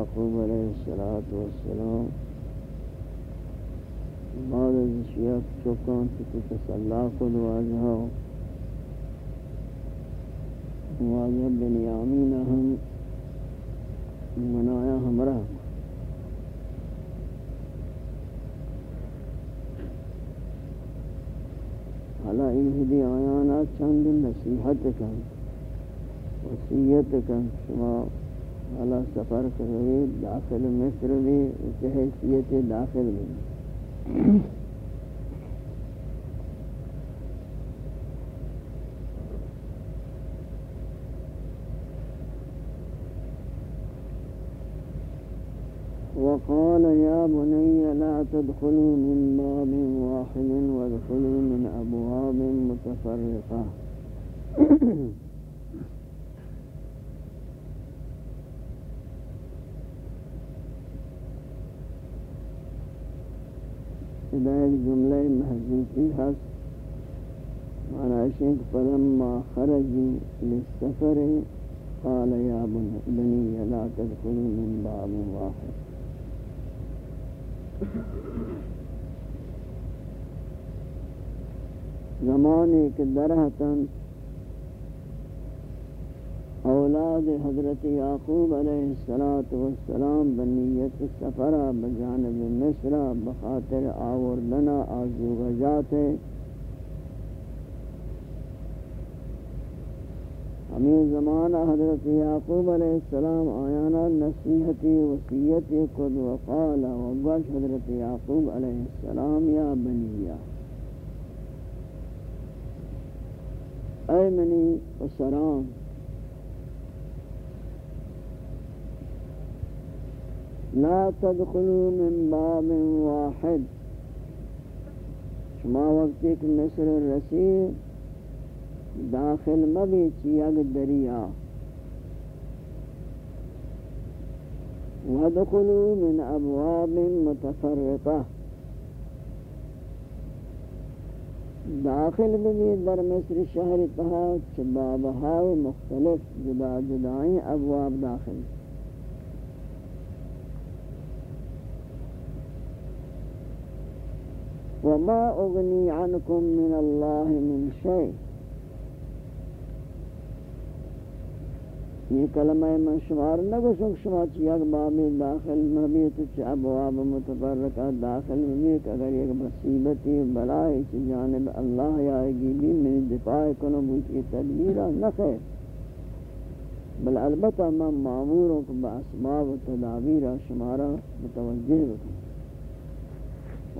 حضرت يعقوب عليه والسلام بعد از شیعت چکان تو تسلا کن واجہ واجہ بنیامین ہم منایا ہمراہ حالا این آیانا چند نصیحت کن، وصیت کن، شما حالا سفر کرے داخل مصر بھی اس حیثیت داخل بھی۔ وقال يا بني لا تدخلوا من باب واحد وادخلوا من أبواب متفرقة۔ جملة محذوفی هست. معنیش این که فلما خرجی للسفر قال يا بني لا تدخلوا من باب واحد. زمانك که درهتن اولاد حضرت یعقوب علیہ السلام بنیت سفرہ بجانب مصر بخاطر آوردنا آزو غجات ہے ہمیں زمانہ حضرت یعقوب علیہ السلام آیانا نصیحتی وسیعتی قد وقال وقبش حضرت یعقوب علیہ السلام یا بنیہ اے منی اسرام لا تدخلوا من باب واحد. شما وقت ایک مصر رسی داخل مبی چیگ دریا. وادخلوا من ابواب متفرقة داخل بھی در مصر شہر تہا چبابہا مختلف جدا جدائیں ابواب داخل. وما اغنی عنکم من اللہ من شیء یہ کلمہ من شمار نگو سنگ شما چی یک بابی داخل مبیت چی ابواب متفرقہ داخل مبیت اگر یک مصیبتی بلائی چی جانب اللہ آئے گی بھی من دفاع کنو بوچی تدبیرہ نخیر بل البتہ من معموروں کو با اسباب و تدابیرہ شمارہ متوجہ بکن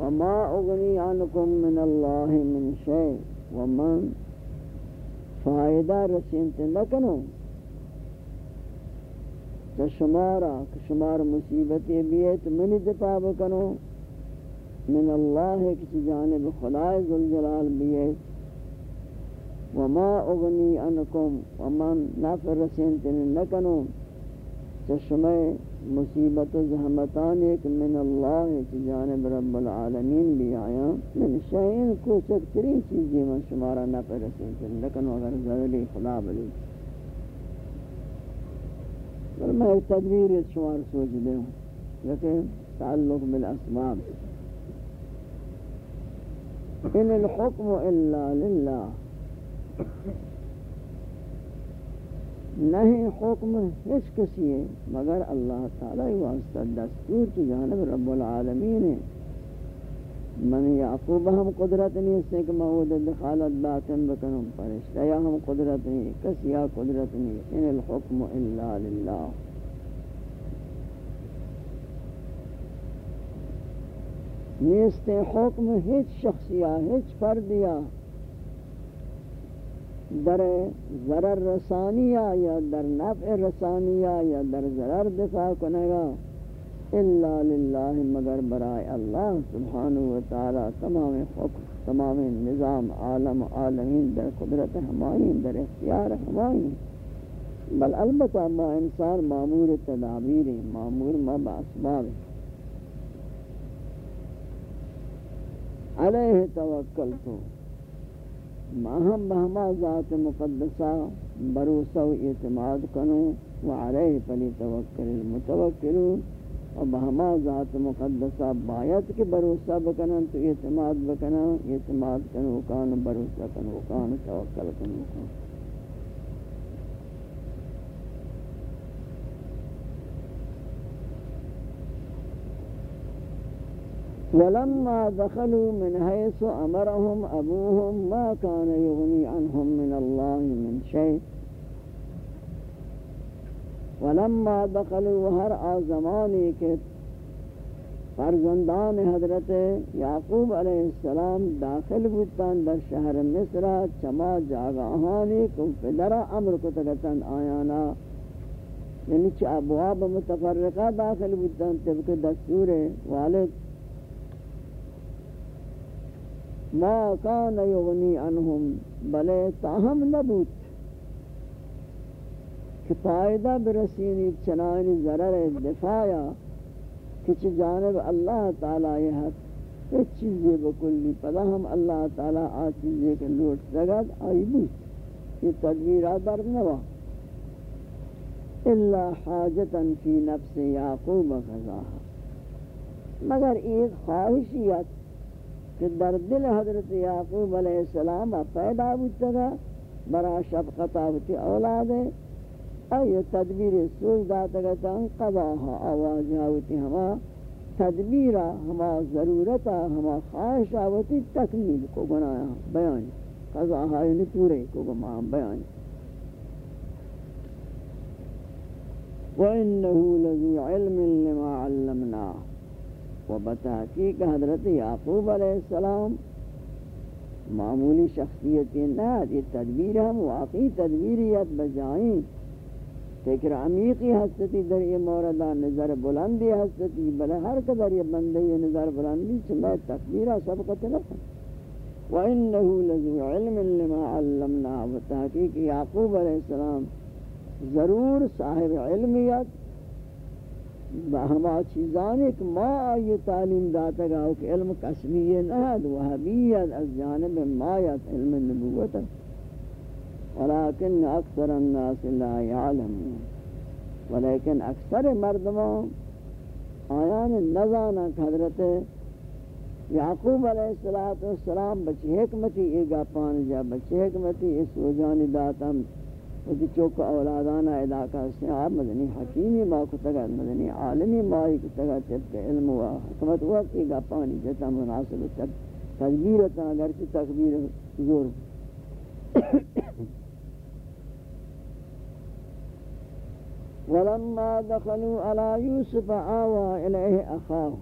وما اغنی عنکم من اللہ من شیء ومن فائدہ رسینت نکنو تو شمارا کہ شمار مصیبتی بیت منی دفاع بکنو من اللہ کسی جانب خدای ذوالجلال بیت. وما اغنی عنکم ومن نفر رسینت نکنو چشمہ مصیبت و زحمتان ایک من اللہ کی جانب رب العالمین بھی آیا من شہین کو سکترین چیزی من شمارا نہ پر رسین لیکن اگر ذولی خدا بلی. ایک تدبیر شمار سوچ دے ہوں لیکن تعلق بالاسباب. ان الحکم الا للہ نہیں، حکم اس کسی ہے، مگر اللہ تعالی واسطہ دستور کی جانب رب العالمین ہے۔ من یعقوب ہم قدرت نہیں اس نے کہ محمود دخالت باطن بکنم پرشتہ یا ہم قدرت نہیں کس یا قدرت نہیں، ان الحکم الا للہ۔ نیست حکم ہیچ شخصیا ہیچ فردیا در ضرر رسانیہ یا در نفع رسانیہ یا در ضرر دفاع کنگا الا للہ، مگر برائے اللہ سبحانہ وتعالی تمام حکم، تمام نظام، عالم عالمین در قدرت ہمائیں در اختیار ہمائیں بل البتہ ما انسان معمور تدابیر معمور ما باسباب علیہ توکل تو ماہم بہما ذات مقدسہ بروسہ و اعتماد کنو وعلیہ پلی توکل المتوکلون. اور بہما ذات مقدسہ بایت کے بھروسہ بکنن، تو اعتماد بکنن. اعتماد کنو کان بھروسہ کنو کان، توکل کنو کان. ولما دخلوا من حيث أمرهم أبوهم ما كان يغني عنهم من الله من شيء. ولما دخلوا ہر آزمانی کے فرزندان حضرت یعقوب علیہ السلام داخل بودتان در شہر مصر، چما جاگاہانی کم پدرہ امر کو تگتن آیانا. یعنی چھ ابواب متفرقہ داخل بودتان طبق دستور والد. ما کان یغنی عنہم بلے تاہم نبوت کہ فائدہ برسینی چنانی ضرر دفاعا کچھ جانب اللہ تعالیٰ یہ حق کچھ چیزیں بکلی پدا ہم اللہ تعالیٰ آ چیزیں کے لوٹ سگد آئی بود۔ یہ تدبیرہ در نوا۔ الا حاجتا فی نفس یعقوب غزاها مگر ایک خواہشیت کہ در دل حضرت یعقوب علیہ السلام پیدا بودتا گا برا شفقت آبتی اولاد ہے آئی تدبیر سوز داتا گتا قضاها آواز آوتی ہما تدبیرا ہما ضرورتا ہما خواہش آوتی تکمیل کو گنایا بیان. قضاها یعنی پورے کو گما بیان. وَإِنَّهُ لَذُو عِلْمٍ لِمَا عَلَّمْنَاهُ عَلَّمْنَا وبتحقیق حضرت یعقوب علیہ السلام معمولی شخصیتی نہ یہ تدبیر ہم واقعی تدبیریت بجائیں۔ فکر عمیقی حسدی در یہ موردہ نظر بلندی حسدی بلے ہر قدر یہ بندے یہ نظر بلندی چلے تقبیرہ سبقت لکھا وَإِنَّهُ لَذُو عِلْمٍ لِمَا عَلَّمْنَا۔ وتحقیق یعقوب علیہ السلام ضرور صاحب علمیت ہما چیزان ایک ما آئی تعلیم داتا گا کہ علم قسمیہ نہد وحبیت از جانب مایت علم نبوت ولكن اکثر الناس لا يعلمون ولیکن اکثر مردمان آیان نزانا حضرت یعقوب علیہ السلام بچی حکمتی، ایگا پان جا بچی حکمتی، اس وجانی داتا اسی چوک اولادانا علاقہ سے آپ مدنی حکیمی ما کتگا مدنی عالمی ما کتگا طبق علم و حکمت وقت ایگا پانی جتا مناسب تدبیرتا اگرچہ تکبیر زور ولما دخلوا على يوسف آوى إليه أخاه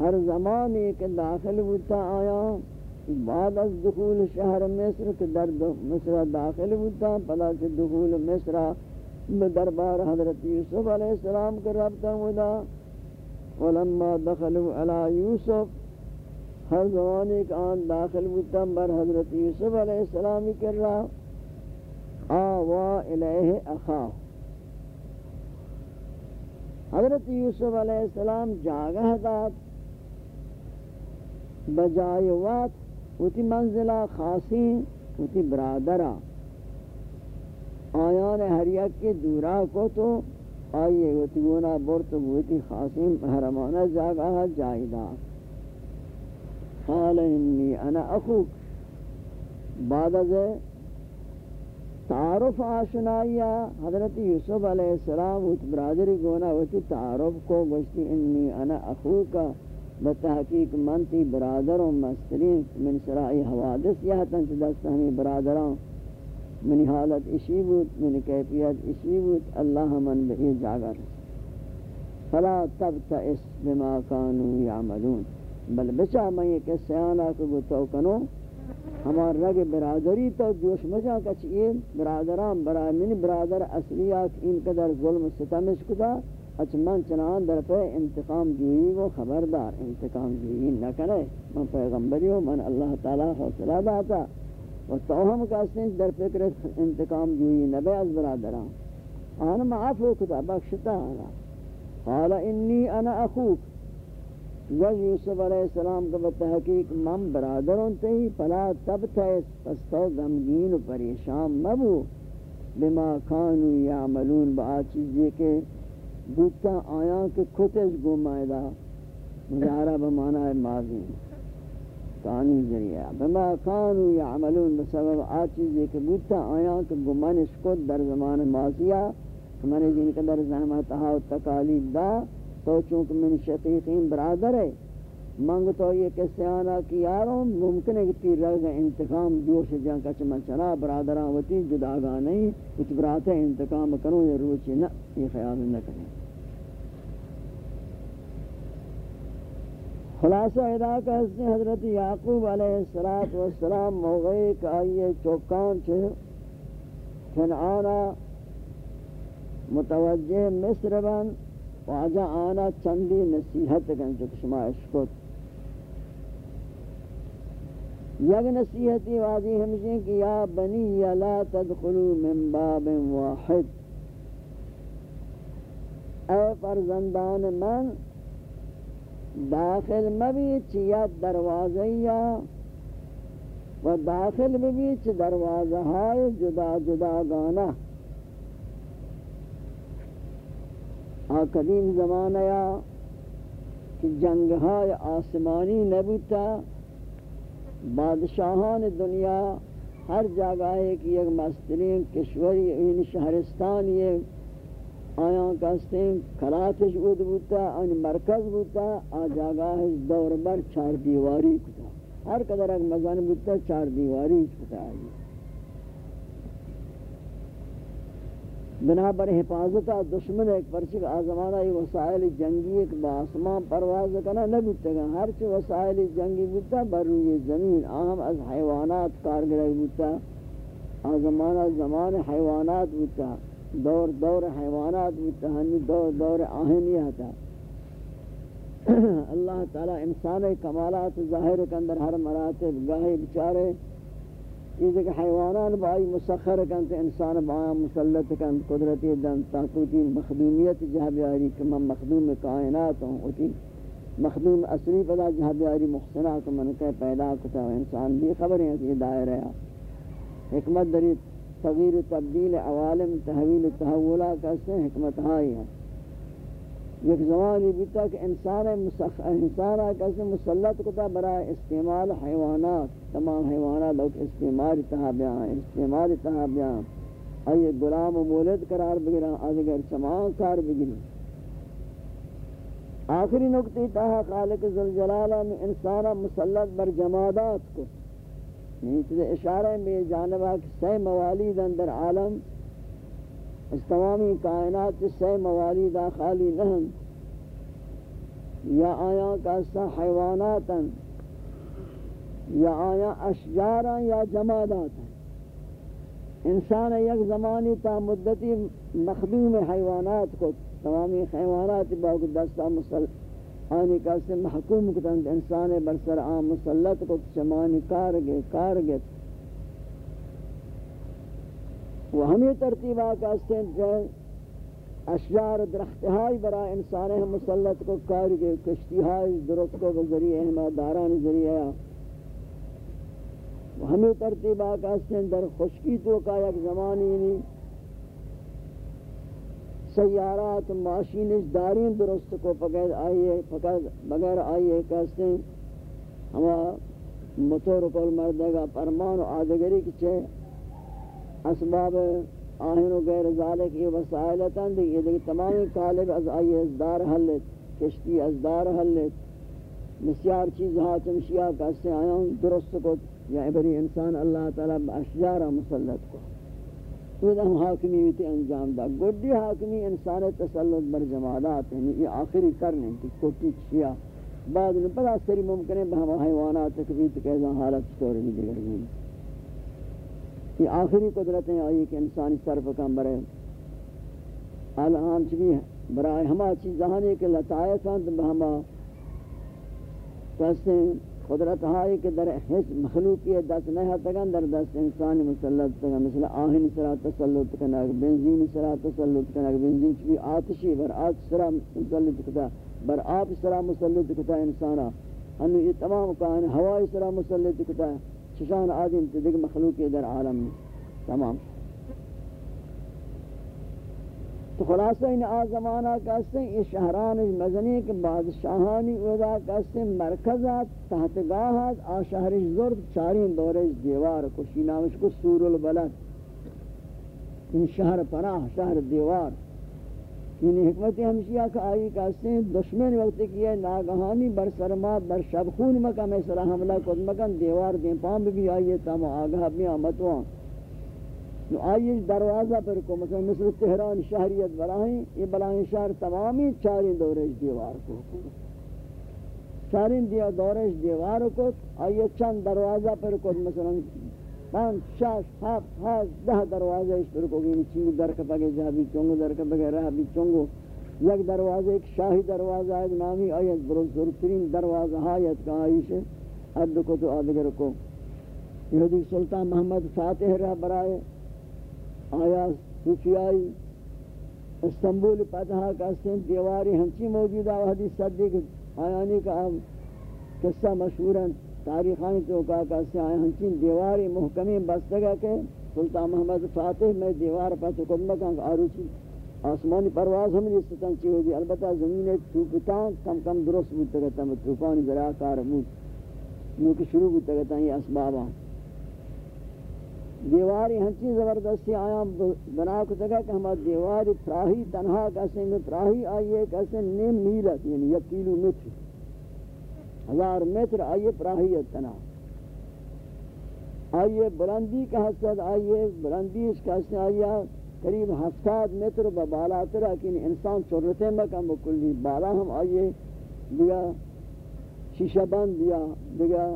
ہر زمانے کے داخل ہوتا آیا۔ بعد از دخول شہر مصر کے در مصر داخل ہوتا پدا سے دخول مصر دربار حضرت یوسف علیہ السلام کے رابطہ ہوتا ولما دخلوا على یوسف ہر زمانے کے آن داخل ہوتا بر حضرت یوسف علیہ السلام کر رہا آوا الیہ اخا. حضرت یوسف علیہ السلام جاگہ داد. بجائے وقت اتی منزلہ خاصی اتی برادرہ۔ آیان ہر یک کے دورا کو تو آئیے اتی گونا برت بوتی خاصی محرمانہ جاگہ جائدہ قال انی انا اخوک۔ بعد از تعارف آشنائیا حضرت یوسف علیہ السلام اس برادری گونا وچی تعارف کو گوشتی، انی انا اخوکا بتحقیق منتی برادر و مسترین من سرائی حوادث، یا تنچ دست ہمیں برادران. منی حالت اشی بود، منی کیفیت اشی بود، اللہ من بئی جاگر فلا تبتئس بما کانو یعملون. بل بچا میں یہ کہ سیانا کو گتو کنو. ہمار رگ برادری تو جوش مجا کچھ یہ برادران برای منی برادر اصلیات ان قدر ظلم ستمش کدا. اچ من چنان در پہ انتقام جوئی وہ خبردار انتقام جوئی نہ کرے من پیغمبری ہوں من اللہ تعالی حوصلہ داتا و توہم کہتے ہیں در فکر انتقام جوئی نبی از برادران. آنا معافو کتا بخشتا آنا. قال انی انا اخوک. و یوسف علیہ السلام کا بتحقیق من برادروں تی پلا تب تیس پس تو غمگین و پریشان مبو. بما کانو یعملون، با چیزی کے بوتا آیا کہ کھتش گو مائدہ مظاہرہ بمانا ماضی۔ کانی ذریعہ۔ بما کانو یعملون۔ بسبب آچیزی کہ بوتا آیا کہ گمانش کت در زمان ماضیہ کہ من جن کا در زحمتہا و تکالیب دا۔ تو چونکہ من شقیقین برادر ہے۔ منگ تو یہ کسی آنا کی یاروں ممکن ہے کہ تیر رہ انتقام جوش جان کا چمن چنا برادران ہوتی جداگاہ نہیں۔ کچھ برات ہے انتقام کروں یہ روچی نہ۔ یہ خیال نہ کریں۔ خلاصہ ادا کا حسن حضرت یعقوب علیہ السلام موغی کا آئیے چوکان چھے کنعانا متوجہ مصر بن واجہ آنا چندی نصیحت کن چکہ شما اشکت یک نصیحتی واضح ہمشہ کہ یا بنی لا تدخلوا من باب واحد۔ اے فرزندان من داخل مبی چیت دروازہ یا و داخل مبی چی دروازہ جدا جدا گانا آ قدیم زمانہ یا کہ جنگ ہائے آسمانی نبوتا بادشاہان دنیا ہر جگہ ہے کہ ایک مسترین کشوری این شہرستان یہ آیاں کہستیں کلاتش بود بوتا ان مرکز بوتا آ جگہ دور بر چار دیواری کتا۔ ہر قدر ایک مزان بوتا چار دیواری کتا ہے بنابر حفاظت دشمن ایک پرچک آزمانہ یہ وسائل جنگی ایک باسمان پرواز کرنا نہ بودتا گا۔ ہر چی وسائل جنگی بودتا، بر روی زمین اہم از حیوانات کارگرہ بودتا۔ آزمانہ زمان حیوانات بودتا۔ دور دور حیوانات بودتا ہنی دور دور آہنی آتا اللہ تعالی انسان کمالات ظاہر کے اندر ہر مراتب گاہی بچارے۔ یہ کہ حیوانان بائی مسخر کنت انسان بایا مسلط کنت قدرتی دن تاکوتی مخدومیت جہاں بیاری کہ من مخدوم کائنات ہوں اتی مخدوم اصلی پدا جہاں بیاری محسنہ کو من کہ پیدا کتا انسان بھی خبر ہیں کہ دائر ہے۔ حکمت دری تغییر تبدیل عوالم، تحویل تحولہ کسے حکمت ہائی ہے ایک زمانی بیتا کہ انسان مسخ... انسان کیسے مسلط کتا برای استعمال حیوانات، تمام حیوانات لوگ استعمال تہا بیان استعمال تہا بیان آئیے غلام و مولد قرار بگرا آدھگر چمان کار بگری آخری نکتی تہا خالق ذوالجلالہ میں انسان مسلط بر جمادات کو۔ یعنی نیچے اشارہ میں جانبہ کہ سی موالید اندر عالم، اس تمامی کائنات سے موالی خالی نہیں یا آیا کا حیواناتا یا آیا اشجارا یا جماداتا انسان یک زمانی تا مدتی مخدوم حیوانات کو، تمامی حیوانات باق دستا مسل آنی کا سے محکوم کتند انسان برسر عام مسلط کو چمانی کارگے کارگت و ہمیں ترتیبہ کا سنت اشجار درختہائی برا انسان ہم مسلط کو کاری کے کشتیہائی درست کو ذریعہ ہمیں داران ذریعہ و ہمیں ترتیبہ کا سنت در خشکی تو کا یک زمانی نہیں سیارات ماشینش دارین درست کو پکر آئیے پکر بغیر آئیے کہتے ہیں ہما مطور کل مردگا پرمان و آدگری کچھے اسباب آہن و غیر ذالک یہ وسائلتاں دی، یہ دیکھ تمامی طالب از آئی ازدار حلت کشتی ازدار حلت بسیار چیز ہا چمشیا کاسے آیا ہوں درست کو، یا ابری انسان اللہ تعالی اشجار مسلط کو۔ تو ہم حاکمی ہوتی انجام دا. گڈی حاکمی انسان تسلط بر جماعات ہیں. یہ آخری کرنے کی کوٹی چیا بعد میں پتہ سری ممکن ہے بہم حیوانات تکبیت کیسا حالت سٹور نہیں دیگر گئی. یہ آخری قدرتیں آئی کہ انسانی صرف کم برے الان چبی برائے ہما چیز ذہانی کہ لطائف ہیں بہما کہتے ہیں قدرت ہائی کہ در حس مخلوقی دست نہیں تگن در دست انسانی مسلط تگن مثل آہن سرا تسلط کنک بنزین سرا تسلط کنک بنزین چبی آتشی بر آتش سرا مسلط کنک بر آب سرا مسلط کتا انسانا. انو یہ تمام کائن ہوائی سرا مسلط کتا، چشان آدم تدک مخلوق در عالم میں تمام. تو خلاصہ ان آزمانہ کہتے ہیں یہ شہران مزنی کے بادشاہانی اودا کہتے ہیں مرکزات تحت گاہات آ شہر زرد، چارین دورش دیوار کشی نامش کو سور البلد. ان شہر پناہ، شہر دیوار. یعنی حکمت ہمشیہ کا آئی کہتے ہیں دشمن وقت کی ہے، ناگہانی بر سرما بر شبخون مکہ میں سرا حملہ کد مکن دیوار دیں پام بھی آئیے تام آگاہ بھی آمتوان نو آئیے دروازہ پر کو مثلا مثل تہران شہریت براہیں یہ بلائیں شہر تمامی چاریں دورش دیوار کو۔ چاریں دورش دیوار کو آئیے چند دروازہ پر کو، مثلا پانچ شاش ہاف ہاف دہ دروازے اس پر کو گین چنگ در کا پگے جا بھی چنگ در کا پگے رہ بھی چنگو۔ یک دروازے ایک شاہی دروازہ ہے نامی آیت برو ترین دروازہ آیت کا آئیش ہے۔ اد کو تو آدگر کو، یہودی سلطان محمد فاتح رہ برائے آیا سوچی آئی، استنبول پتہ کا سن دیواری ہنچی موجودہ حدیث صدیق آیانی کا قصہ مشہور ہے تاریخانی تو کہا کہ سے آئے دیواری محکمی بستگا کہ سلطان محمد فاتح میں دیوار پر تکن مکان آروچی آسمانی پرواز ہم نہیں ستن چی ہوگی البتہ زمین توپتان کم کم درست بودتا گتا ہے توپانی ذرا کار بود. کہ شروع بودتا گتا یہ اسبابا دیواری ہنچین زبردستی آیا، بنا کو تگا کہ ہمارا دیواری پراہی، تنہا کیسے میں پراہی آئیے کیسے نیم میلت یعنی یک کلو متر، ہزار متر آئیے پراہیت تنا آئیے بلندی کا حسد آئیے بلندی اس کا حسد آئیے قریب ہفتاد متر با بالا ترہ کہ انسان چورتے مکہ مکلی بالا ہم آئیے دیا شیشہ بند، دیا دیا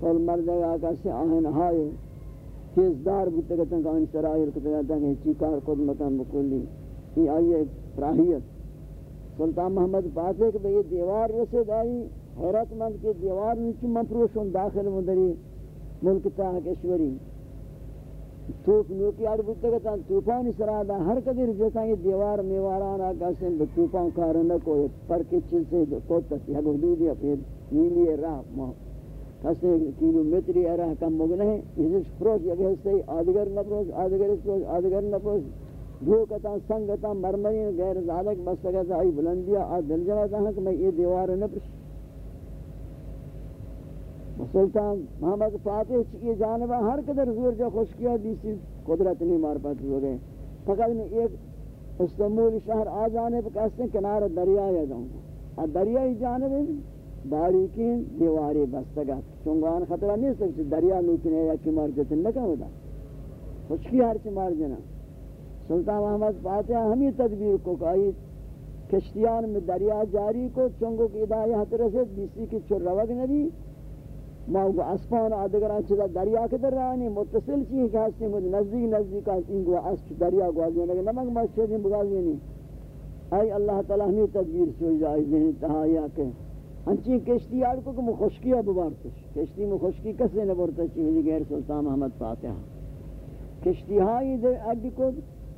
کل مردگا کسی آہن ہائے تیز دار بودتا کہتا کہ آنی سرائر کہتا کہتا کہ چیکار خود مکہ مکلی یہ آئیے پراہیت سلطان محمد فاتح کہ یہ دیوار رسد آئی حیرت مند کے دیوار نیچے مپروشن داخل مدری ملک تاہ کشوری توپ نوکی آر بودتا گتا توپانی سرادا ہر قدر جیسا یہ دیوار میواران میوارانا کسے توپان کارنہ کو پر چل سے کوتا سی حق حدود یا پھر نیلی راہ کسے کلو متری راہ کم مگن ہے یہ فروش یک حصے آدگر نپروش آدگر نپروش آدگر نپروش دھو کتا سنگتا مرمرین غیر ذالک، بس تگتا آئی بلندیا آ دل جواتا ہاں کہ میں یہ دیوار نپروش سلطان محمد فاتح چکی جانبہ ہر قدر زور جو خوشکیہ دیسی قدرت نہیں مار پاتی ہو گئے۔ فقط میں ایک استنبول شہر آ جانے پر کہتے ہیں، کنار دریا یا جاؤں گا۔ اور دریائی جانب ہے۔ باریکین دیواری بستگا چونگان خطرہ نہیں سکتے دریا نوکنے یا کی مار جتن نکا ہوتا خوشکی ہر چی مار جنا. سلطان محمد فاتح ہمیں تدبیر کو کہی کشتیان میں دریا جاری کو چونگو کی ادایہ رسید بیسی کی چر روگ نبی. ما وہ اسپان ادگران چدا دریا کے در رانی متصل چی کہ ہستی مجھ نزدیک نزدیک ان کو اس دریا گوازی لگے نمک مسجد میں بغازی نہیں اے اللہ تعالی نے تدبیر سو جائے نہیں تہایا کہ ہنچی کشتی آر کو کہ خشکی اب بارتش. کشتی میں خشکی کسے نہ برتا چی غیر سلطان محمد فاتح کشتی ہائی دے اڈی کو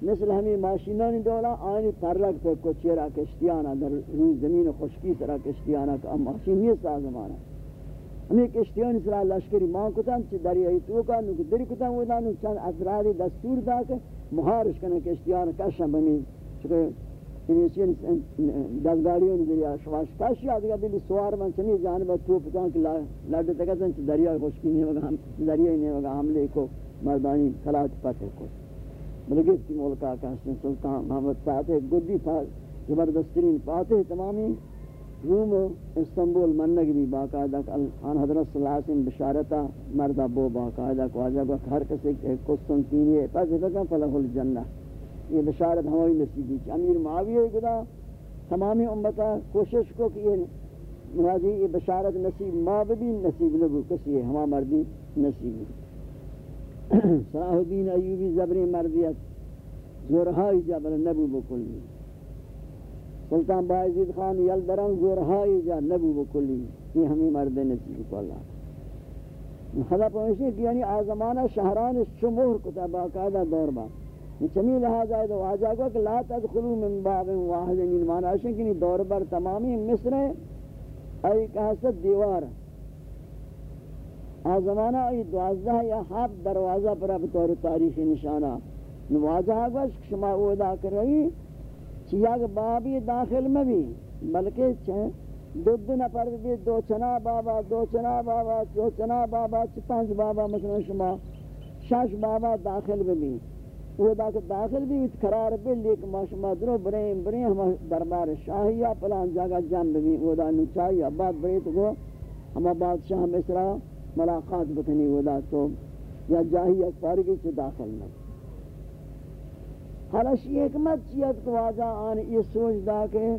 مثل ہمیں ماشینان دولا، آنی پرلگ پہ کو چیرا کشتیانا، در روز زمین خشکی سرا کشتیانا کہ ماشین یہ سازمانا ہمیں کشتیان اسرا لشکری ماں کتن چھ دریائی توکا نوک دری کتن ودا نوک چند افرادی دستور دا کہ مہارش کنن کشتیان کشن بنی، چکہ انیسین دزگاریوں دریا شواش کشی آدھگا دلی سوار من چنی جانبا تو پتان کہ لڑ تکتن چھ دریائی خوشکی نہیں ہوگا دریائی نہیں ہوگا حملے کو مردانی خلات پتہ کو۔ ملگیس کی ملکہ کہستن سلطان محمد فاتح گدی زبردسترین فاتح تمامی روم و استنبول منگ بھی باقاعدہ آن حضرت صلی اللہ علیہ وسلم بشارتا مردہ بو باقاعدہ کو آجا کو ہر کسی قسطنطینی ہے پس فکر فلح الجنہ؟ یہ بشارت ہماری نصیبی چی امیر معاویہ گدا تمامی امتا کوشش کو کہ یہ مرادی، یہ بشارت نصیب ما بھی نصیب لبو کسی ہے ہما مردی نصیب صلاح الدین ایوبی زبری مردیت زورہائی جبل نبو بکلی۔ سلطان باعزید خان یل درن زورہائی جا نبو بکلی۔ یہ ہمیں مرد نصیب کو اللہ۔ خدا پہنچے کہ یعنی آزمانہ شہران شمور کتا باقاعدہ دور بات۔ با چمی لہذا ہے تو واجہ کو کہ لا تدخلو من باب واحد یعنی من مانا ہے کہ دور بر تمامی مصر ای کہست دیوار۔ آزمانہ ای دوازدہ یا حب دروازہ پر اب طور تاریخی نشانہ۔ نواجہ کو شما اودا کر رہی چیاگ بابی داخل میں بھی، بلکہ چھے دو دو نفر بھی، دو چنا بابا، دو چنا بابا، دو چنا بابا، چھ پانچ بابا مثلا شما، شش بابا داخل میں بھی۔ وہ دا کہ داخل بھی قرار بھی لیک ما شما درو برین برین ہم دربار شاہیہ پلان جگہ جنب بھی وہ دا نچائی بعد بریت کو ہم بادشاہ مصرہ ملاقات بکنی وہ دا تو یا جاہی فارغی سے داخل میں حالش حکمت چیت کو واجہ آن یہ سوچ دا کہ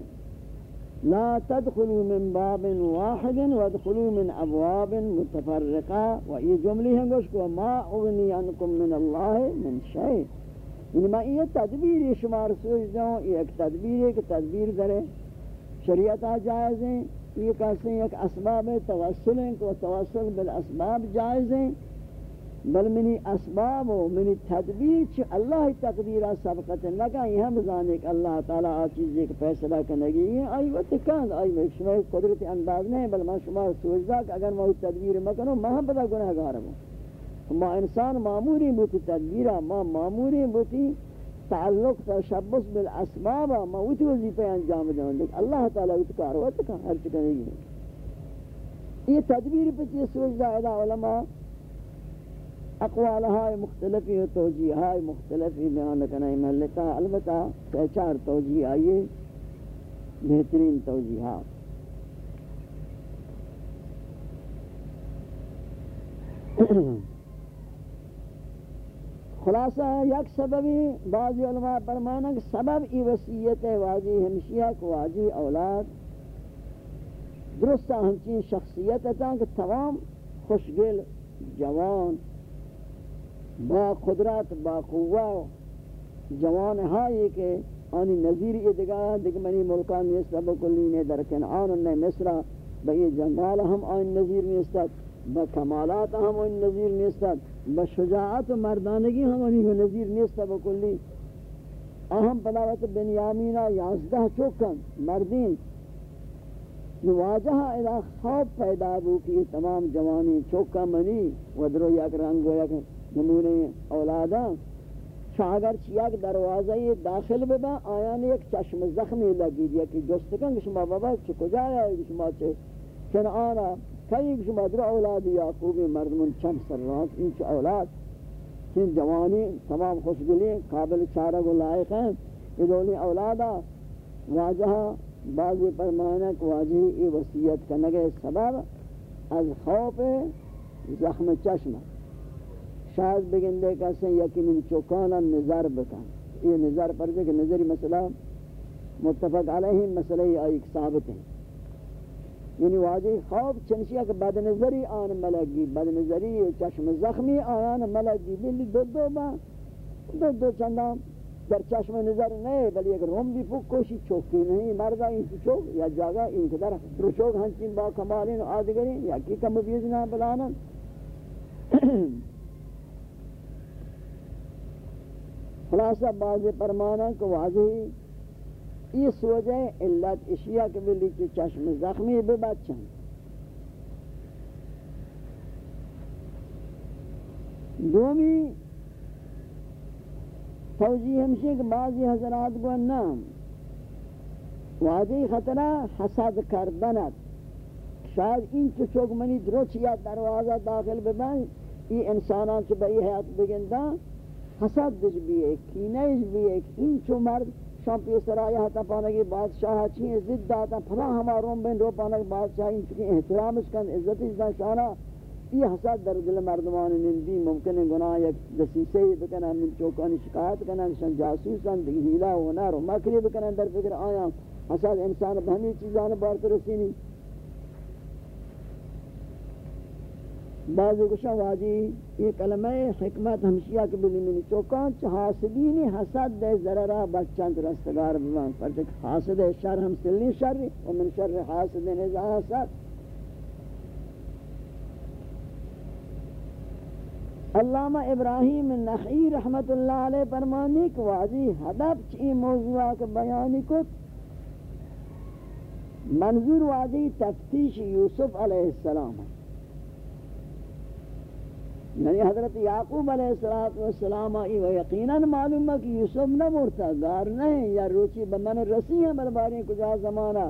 لا تدخلوا من باب واحد وادخلوا من ابواب متفرقہ و یہ جملی ہیں گوش کو، ما اغنی انکم من اللہ من شیء۔ یعنی میں یہ تدبیر شمار سوچ دوں یہ ایک تدبیر ہے کہ تدبیر کرے۔ شریعت جائز ہیں، یہ کہتے ہیں ایک اسباب توسل ہیں کہ توسل بالاسباب جائز ہیں۔ بل منی اسباب و منی تدبیر چھ اللہ تقدیرہ سبقت لگا یہ ہم زانے کہ اللہ تعالیٰ آ چیز ایک فیصلہ کرنگی یہ آئی وقت کاند، آئی میں شما قدرت انداز نہیں، بل میں شما سوچدا کہ اگر میں تدبیر مکنو میں ہم پتا گناہ گار ہوں۔ ما انسان معمولی بوتی تدبیرہ ما معمولی بوتی تعلق تشبس بالاسباب ما اوتی وظیفہ انجام دوں لیکن اللہ تعالیٰ اتکار ہوتا کہ ہر چکنے گی یہ تدبیر پہ چیز سوچدا ہے علماء اقوال ہائے مختلفی و توجیہ ہائے مختلفی بیان کرنے میں لیتا البتہ سہ چار توجیہ آئیے بہترین توجیہات خلاصہ یک سببی بعضی علماء فرمانا کہ سبب ای وسیعت واجی ہمشیہ کو واجی اولاد درستہ ہمچین شخصیت ہے کہ تمام خوشگل جوان با قدرت، با قوہ جوان ہائی کہ آنی نظیر یہ دگاہ دیکھ منی ملکان نیستا بکلی نے در کنعان انہیں مصرہ با یہ جنگال ہم آن نظیر نیستا با کمالات ہم آن نظیر نیستا با شجاعت و مردانگی ہم آنی نظیر نیستا بکلی اہم پلاوت بنیامینہ یازدہ چوکن مردین۔ نواجہ الہ خواب پیدا بو کی تمام جوانی چوکا منی ودرو یک رنگ و یک نمونے اولادا۔ اگر چیا کہ دروازہ یہ داخل ببا، آیان ایک چشم زخمی لگی دیا کہ جست شما بابا چھ کجا آیا؟ کہ شما چھ کنعانا۔ کئی کہ شما در اولاد یعقوبی مردمون چم سر رات این اولاد؟ چھ جوانی، تمام خوشگلی، قابل چارہ کو لائق ہیں۔ ادولی اولادا واجہ بعضی پرمانک واجہی ای وسیعت کنگے سبب از خوف زخم چشمہ شاید بگندے کہتے ہیں یکی من چوکانا نظر بکن۔ یہ نظر پر دے کہ نظری مسئلہ متفق علیہ مسئلہ ہی آئی ثابت ہیں یعنی واجی خواب چنشیہ کہ بد نظری آن ملگی بد نظری چشم زخمی آیان ملگی، لیلی دو دو با، دو دو چندان در چشم نظر نہیں بلی اگر ہم بھی پک کوشی چوکی نہیں مردہ این چوک، یا جاگا این کدر در چوک ہنچین با کمالین آدگرین یا کی کم بیزنا بلانا خلاصہ بعض پرمانا کو واضح اس وجہ علت اشیاء کے بلی کی چشم زخمی بے بچن دومی، فوجی ہمشہ کہ بعضی حضرات کو نام واضح خطرہ حسد کردنت شاید این چو چوک منی دروچ یا دروازہ داخل ببین یہ انسانان چو بئی حیات بگندہ حسد بھی ہے کینہ بھی ہے این چو مرد شام پیسر آیا تا پانے کی بادشاہ چین عزت داتا پھلا ہمارون بین رو پانے کی بادشاہ ان کی احترام اس کا، عزت اس دا شانہ۔ یہ حسد در دل مردمان نندی ممکن ہے، گناہ یک دسیسے بکنا من چوکانی شکایت کنا شن جاسوسان دیگی ہیلا ہونا، رو مکری بکنا در فکر آیا حسد انسان بہمی چیزان بارت رسینی بعض گوشا واجی، یہ کلمہ حکمت ہمشیہ کے بلی منی چوکان، چھ حاسدین حسد دے ضررہ بچان رستگار بمان پر تک حاسد شر ہم سلنی شر و من شر حاسد نزا حسد. علامہ ابراہیم نخعی رحمت اللہ علیہ فرمانی کہ واجی حدب چی موضوع کے بیانی کو منظور واجی تفتیش یوسف علیہ السلام ہے۔ یعنی حضرت یعقوب علیہ السلام والسلام آئی و یقیناً معلوم ہے کہ یوسف نہ مرتا گار نہیں یا روچی بمن رسی ہے بلباری کجا زمانہ۔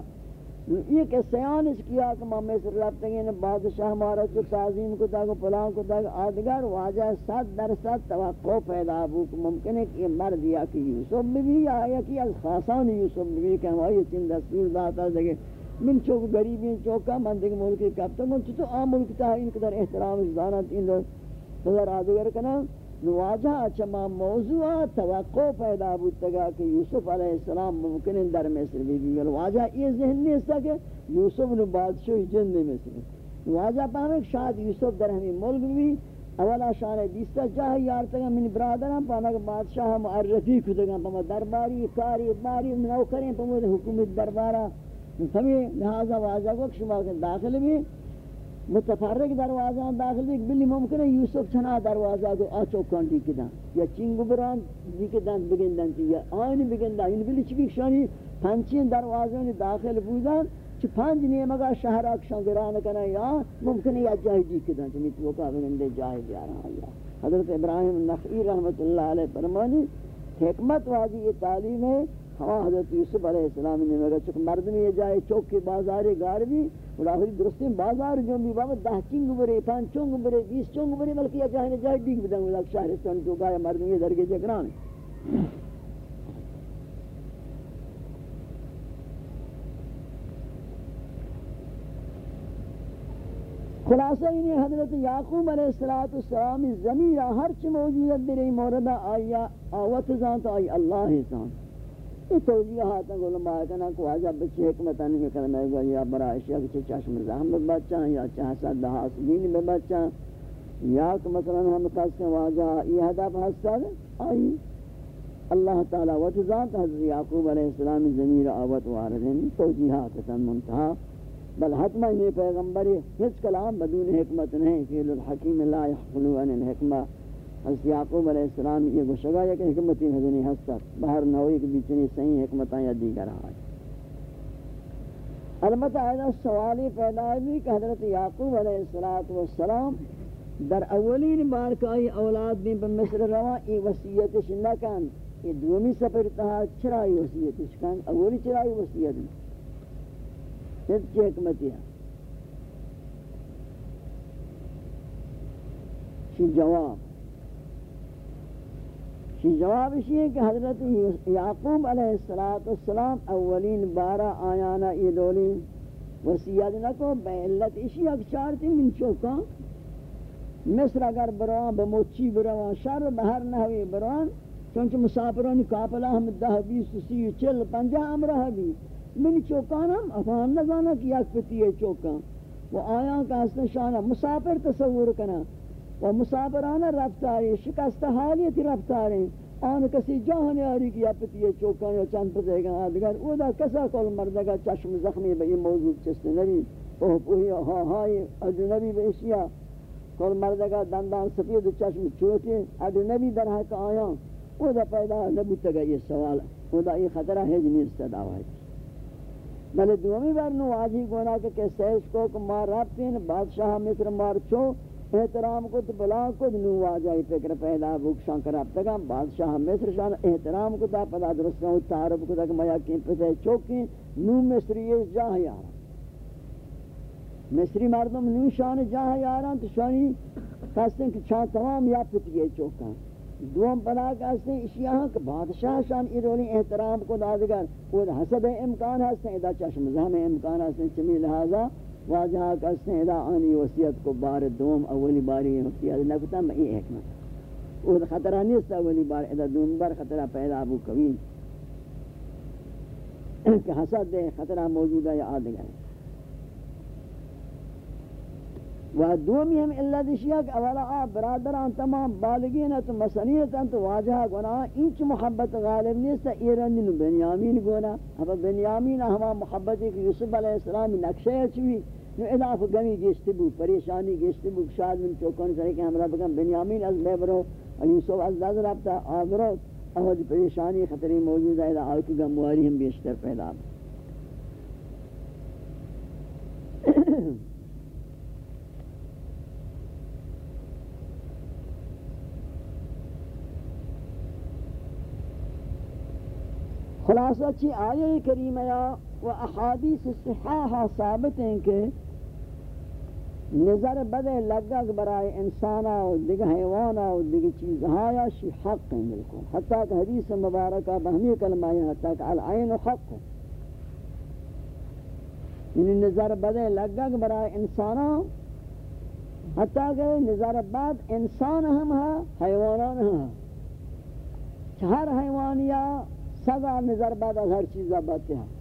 یہ کہ سیان اس کیا کہ ماں مصر رابطنگین یعنی بادشاہ ہمارا چو تعظیم کو تاکو پلان کو تاکو آدگر واجہ سات در سات توقع پیدا ہو کہ ممکن ہے کہ مرد یا کہ یوسف بھی آیا کہ از خاصان یوسف بھی کہ ہمارا یہ چند دستور داتا ہے من چوک گریبین چوکا من دیکھ ملکی کب من چطور آم ملک تا ان قدر احترام اس دانت، ان لوگ نظر آدھگر کنا نواجہ چما اچھا موضوع توقع پیدا بودتگا کہ یوسف علیہ السلام ممکن در مصر بھی بھی نواجہ یہ ذہن نہیں اس کہ یوسف نو بادشاہ جن دے مصر نواجہ پاہمیں شاید یوسف در ہمیں ملک بھی۔ اولا شان دیستا جاہ یار تگا، من برادران پانا کہ بادشاہ معرفی کتگا پاما درباری کاری باری نو کریں پاما حکومت دربارا ہمیں لہذا واجہ کو شما داخل بھی۔ متفرق دروازہ داخل بھی بلی ممکن ہے، یوسف چھنا دروازہ کو آچو کانٹی کدن یا چنگو بران جی دیکدن بگندن چی، یا آئین بگندن این بلی چی شانی پنچین دروازوں داخل بودن، چی پنج نیمگا شہر اکشان گران کنا، یا ممکن ہے یا جاہی جی دیکدن چی میتو کا بگندے جاہی بیارا یا حضرت ابراہیم نخیر رحمت اللہ علیہ فرمانی، حکمت واجی یہ تعلیم ہے ہاں حضرت یوسف علیہ السلام نے مگر چک مردمی یہ جائے چوک کے بازار گار بھی اور آخری درستی بازار جو بھی بابا دہ چنگ برے، پانچ چنگ برے، بیس چنگ برے، بلکہ یہ جائے جائے دیکھ بدن گا شہرستان جو گایا مردمی یہ درگے جگران۔ خلاصہ انہیں حضرت یعقوب علیہ السلام زمین ہر چی موجودت در موردہ آیا آوت زانت آئی اللہ زانت یہ توجیہات ہیں علماء کہنا کو آجا بچی حکمت آنے میں کلمہ ہے یا برا اشیاء کچھ چشم زہم بچا یا چاہتا دہا سلین بچا یا کہ مثلا ہم قصد کے واجہ یہ ہدف حسد آئی اللہ تعالی و تزاد حضرت یعقوب علیہ السلام زمیر آوت واردن توجیہات تن منتہا بل حتمہ یہ پیغمبری ہچ کلام بدون حکمت نہیں فیل الحکیم لا یحفلو ان الحکمہ حضرت یعقوب علیہ السلام یہ گوشگا یا کہ حکمتی حضنی حسد بہر نوئی کے بیچنی صحیح حکمتاں یا دیگر آئے البتہ ایسا سوالی پیدا بھی کہ حضرت یعقوب علیہ السلام در اولین بار کا اولاد بھی بمصر روا یہ وسیعتش نکن یہ دومی سفر تہا چرائی وسیعتش کن، اولی چرائی وسیعت میں چی حکمتی ہے؟ چی جواب؟ شی جواب اسی ہے کہ حضرت یعقوب علیہ السلام اولین بارہ آیانا یہ دولی وسیعت نہ کو بیلت اسی اکچارتی من چوکا۔ مصر اگر بروان بموچی بروان شر بہر نحوی بروان چونچہ مسافرانی کافلہ ہم دہ بیس سی، چل، پنجہ امرہ بھی۔ من چوکان ہم افہم نہ جانا یک پتی ہے چوکا وہ آیاں کا حسن شانہ، مسافر تصور کنا۔ و مسافرانہ رفتاری، شکست حالیتی رفتاری. آن کسی جہانی آری کی اپتی یہ چوکان یا چند پتے گا آدگر او دا کسا کل مردگا چشم زخمی با یہ موضوع چست نبی. اوہ پوہی ہاں ہائی اجنبی با اشیاء کل مردگا دندان سفید چشم چوکی اجنبی در حق آیا. او دا پیدا نبی تگا یہ سوال. او دا یہ خطرہ ہے جنی استدعا بلے دومی برنو واجی گونا کہ کسے اس کو کہ مار رابطین بادشاہ مصر مار چو. احترام کو تو بلا کو نو واجائی فکر پیدا بک شان کر اب تک۔ بادشاہ مصر شان احترام کو تا پدا درست نہ تعارف کو تک میا کی پتے چوکی نو مصری جاہ یار مصری مردم نو شان جاہ یاران تو شانی کہتے کہ چاہ تمام یا پتی چوکا دوم پناہ کہتے ہیں اشیاء کہ بادشاہ شان ایرونی احترام کو دادگر وہ حسب امکان ہستے ادا چشم زہم امکان ہستے چمی لہذا واجہا کہتے ہیں آنی وسیعت کو بار دوم، اولی باری وسیعت نکتا میں یہ حکمت وہ خطرہ نہیں ہے اولی بار ادا دوم بار خطرہ پیدا ابو قویم۔ کہ حسد دے خطرہ موجود ہے یا آدگر ہے۔ و دومی ہم اللہ دشیا کہ اولا آ، برادران تمام بالگین تو مسنیت تو، واجہ گنا اینچ محبت غالب نیست ایران نو بنیامین گونا اب بنیامین ہما محبت کہ یوسف علیہ السلام نقشہ چوی۔ نو اضاف گمی گشت بو پریشانی گشت بو شاد من چوکن سے کہ ہمرا بگم بنیامین از بیبرو یوسف از داز رابطہ آبرو اہد پریشانی خطری موجود ہے آئیت گمواری ہم بیشتر پیدا خلاصہ چی آیہ کریمہ و احادیث صحاحہ ثابت ہیں کہ نظر بدے لگا برائے انسانا و دیگہ حیوانا و دیگہ چیزہایا شی حق ہیں بالکل. حتیٰ کہ حدیث مبارکہ بہمی کلمہ ہے حتیٰ کہ العین حق یعنی نظر بدے لگا برائے انسانا حتیٰ کہ نظر بد انسان ہم ہے حیوانان ہم ہے ہر حیوانیہ سزا نظر بعد از ہر چیز باتے ہیں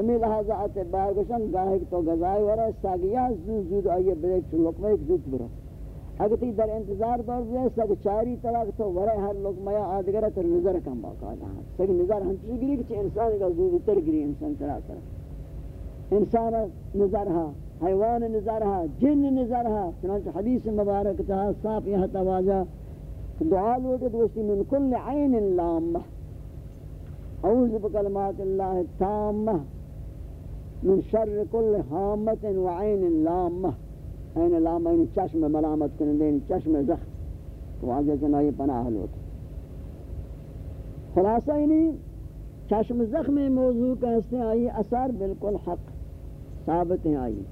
سمی لحاظہ آتے باہر گوشن گاہے تو گزائے ورہ ساگیا زود زود آئیے بریک چو لقمہ ایک زود برو۔ اگر تی در انتظار دور دے سگ چاری طلاق تو ورہ ہر لقمہ آدگرہ تر نظر کم باقا جہاں سگ نظر ہم چیز گری کہ انسان کا زود تر گری انسان ترا تر انسان نظر ہا، حیوان نظر ہا، جن نظر ہا۔ چنانچہ حدیث مبارک تہا صاف یہاں تواجہ دعا لوٹے دوستی من کل عین لامہ۔ اعوذ بکلمات اللہ التامہ من شر کل حامت و عین لامہ عین لامہ یعنی چشم ملامت کرنے یعنی چشم زخم. تو آگے چنائی پناہ لوٹ خلاصہ یعنی چشم زخم موضوع کا حصہ آئی اثر بالکل حق. ثابت ہیں آئی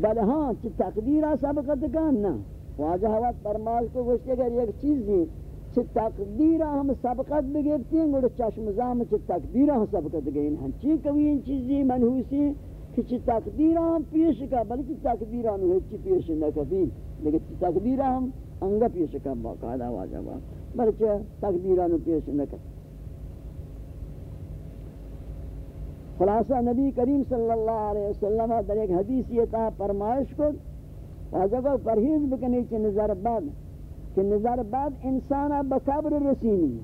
بل ہاں چی تقدیرہ سبقت کا نا واجہ وقت پرماز کو گوشتے اگر ایک چیز دی چھ تقدیرہ ہم سبقت بگیرتی ہیں گوڑا چشم زام چھ تقدیرہ ہم سبقت گئین۔ ہیں چی کوئی ان چیزی منحوسی کہ چھ تقدیرہ ہم پیش کا، بلکہ تقدیرہ ہم ہچی پیش نہ کبھی۔ لیکن چھ تقدیرہ ہم انگا پیش کا باقاعدہ واجب بلکہ تقدیرہ ہم پیش نہ کبھی۔ خلاصہ نبی کریم صلی اللہ علیہ وسلم در ایک حدیث یہ تھا فرمائش کو واجب پرہیز بکنے چھ نظر بعد۔ کہ نظر بعد انسان بقبر رسینی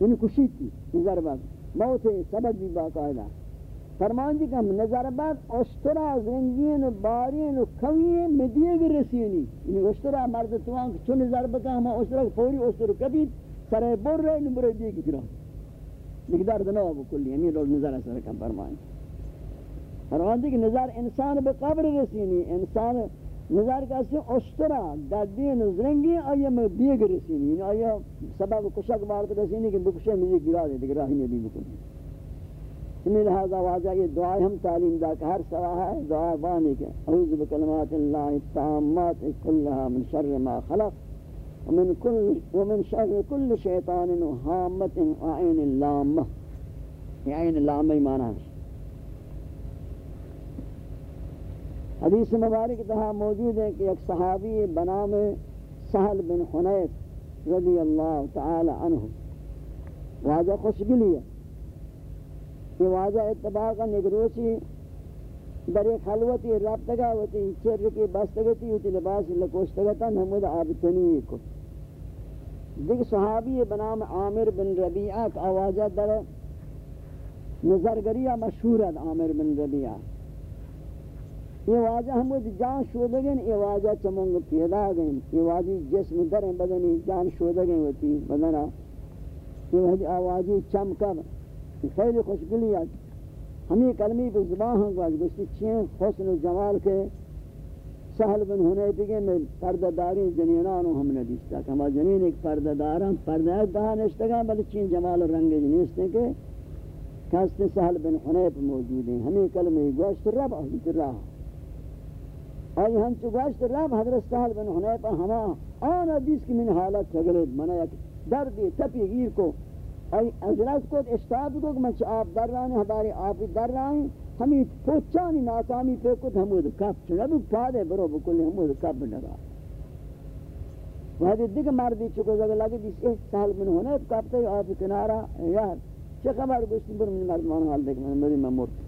یعنی کشیتی نظر بعد. موت سبب بھی باقاعدہ فرمان جی کہ ہم نظر بعد اشترا زنگین و بارین و کوین مدیگ رسینی یعنی اشترا مرد توان کہ چون نظر بکا ہم اشترا فوری اشترا کبھی سرے بر رہے نمبر دیگی گرا مقدار دنو ابو کلی. یعنی ہمیں لوگ نظر اثر کم فرمان فرمان جی کہ نظر انسان بقبر رسینی انسان نظر کسی اشترا گدین زرنگی آیا میں دیگ رسینی یعنی آیا سبب کشک بارت رسینی کہ بکشے مجھے گرا دے دیگر راہی نبی بکنی سمی لہذا واجہ یہ دعائی ہم تعلیم دا کہ ہر سوا ہے دعا بانی کے اعوذ بکلمات اللہ التامات کلها من شر ما خلق ومن كل ومن شر كل شیطان وحامت وعین اللامہ یہ عین اللامہ معنی ہے حدیث مبارک تہا موجود ہے کہ ایک صحابی بنام سہل بن حنیف رضی اللہ تعالی عنہ۔ واجہ خوشگلی ہے۔ یہ واجہ اتباقا نگروسی در ایک حلوتی رابطگا ہوتی چر کی بستگتی ہوتی، لباس لکوشتگتا نمود آبتنی کو۔ دیکھ صحابی بنام عامر بن ربیعہ کا آوازہ در نظرگریہ مشہور ہے، عامر بن ربیعہ۔ یہ واجہ ہم جان شودگن یہ واجہ چمنگ پیدا گئن یہ واجی جسم در بدنی جان شودگن ہوتی بدنا یہ واجی آوازی چمکا خیلی خوشگلی ہمیں کلمی پر زبان ہوں گا گوشتی، چین حسن و جمال کے سہل بن ہونے پگے میں پردہ داری جنینانو ہم نے دیستا کہ ہمارا جنین ایک پردہ دارا پردہ دہا نشتگا بل چین جمال و رنگ جنیستے کے کہستے سہل بن حنیف موجود ہیں۔ ہمیں کلمی گوشت رب اہلیت راہ آئی ہم چو گوشت رب حضرت سہل بن حنیفہ ہما، آن حدیث کی من حالت چگلید منا یک دردی تپی گیر کو۔ ای ازرس کو اشتاب کو کہ من آپ در رہا ہماری آپ در رہا ہیں۔ ہمیں پوچھانی ناکامی پہ کت ہمود کپ چنا بھی پادے برو بکلی ہمود کپ لگا وہاں دیکھ مردی چکو زگر لگے جس ایک سال من ہونے کپ تے آپ کنارا یار چه خبر گوشتی برو من مردمان حال دیکھ، من مردی من مرد۔